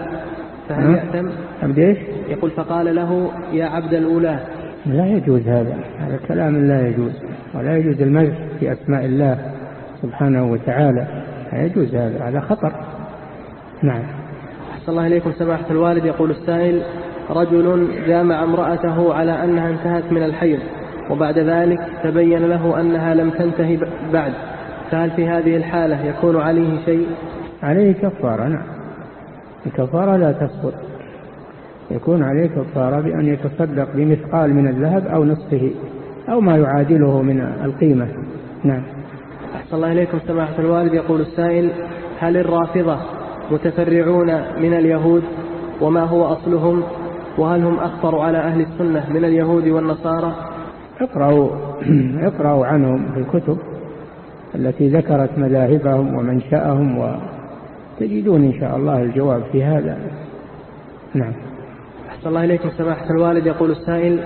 فهل يأتم عبد إيش؟ يقول فقال له يا عبد الولاة. لا يجوز هذا هذا كلام لا يجوز ولا يجوز المزح في أسماء الله سبحانه وتعالى لا يجوز هذا هذا خطر. نعم. أحسن الله إليكم سماحة الوالد. يقول السائل رجل جامع امرأته على أنها انتهت من الحيض. وبعد ذلك تبين له أنها لم تنتهي بعد. فهل في هذه الحالة يكون عليه شيء؟ عليه كفارة نعم. الكفارة لا تسقط. يكون عليه كفارة بأن يتصدق بمثقال من الذهب أو نصفه أو ما يعادله من القيمة. نعم. أحسن الله إليكم سماحة الوالد. يقول السائل هل الرافضة متفرعون من اليهود؟ وما هو أصلهم؟ وهل هم أخطر على أهل السنة من اليهود والنصارى؟ اقرأوا, اقرأوا عنهم في الكتب التي ذكرت مذاهبهم ومنشأهم وتجدون إن شاء الله الجواب في هذا. نعم. أحسن الله إليكم سماحة الوالد. يقول السائل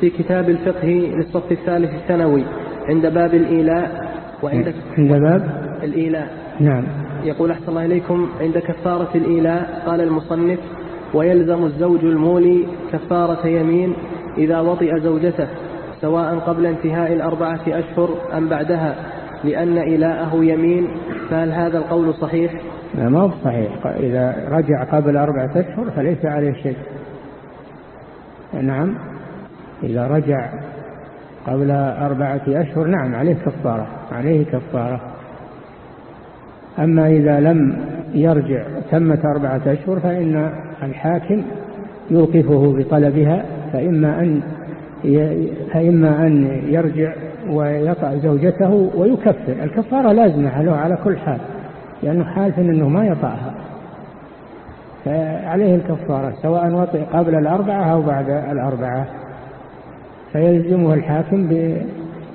في كتاب الفقه للصف الثالث الثانوي عند باب الإيلاء وعند عند باب الإيلاء. نعم. يقول أحسن الله إليكم. عند كفارة الإيلاء قال المصنف ويلزم الزوج المولي كفارة يمين إذا وطئ زوجته. سواء قبل انتهاء الأربعة أشهر أم بعدها لأن إيلاءه يمين فهل هذا القول صحيح؟ لا ما هو صحيح. إذا رجع قبل أربعة أشهر فليس عليه شيء. نعم. إذا رجع قبل أربعة أشهر نعم عليه كفارة عليه كفارة. أما إذا لم يرجع تمت أربعة أشهر فإن الحاكم يوقفه بطلبها فإما أن فإما أن يرجع ويطع زوجته ويكفر. الكفارة لازمة له على كل حال لأنه حالف أنه ما يطعها. فعليه الكفارة سواء وطئ قبل الأربعة أو بعد الأربعة. فيلزمه الحاكم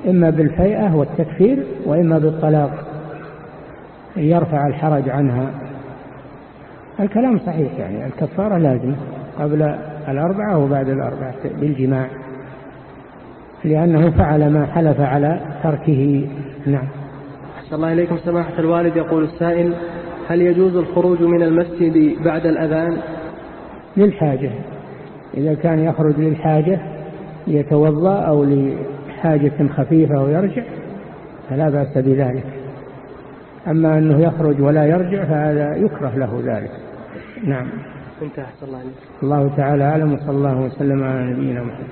إما بالفيئة والتكفير وإما بالطلاق. يرفع الحرج عنها. الكلام صحيح يعني الكفارة لازمة قبل الأربعة وبعد الأربعة بالجماع. لأنه فعل ما حلف على تركه. نعم. أحسن الله إليكم سماحة الوالد. يقول السائل هل يجوز الخروج من المسجد بعد الأذان؟ للحاجة. إذا كان يخرج للحاجة يتوضأ أو لحاجة خفيفة ويرجع فلا بأس بذلك. أما أنه يخرج ولا يرجع فهذا يكره له ذلك. نعم. انتهى. الله الله تعالى أعلم وصلى الله وسلم على نبينا محمد.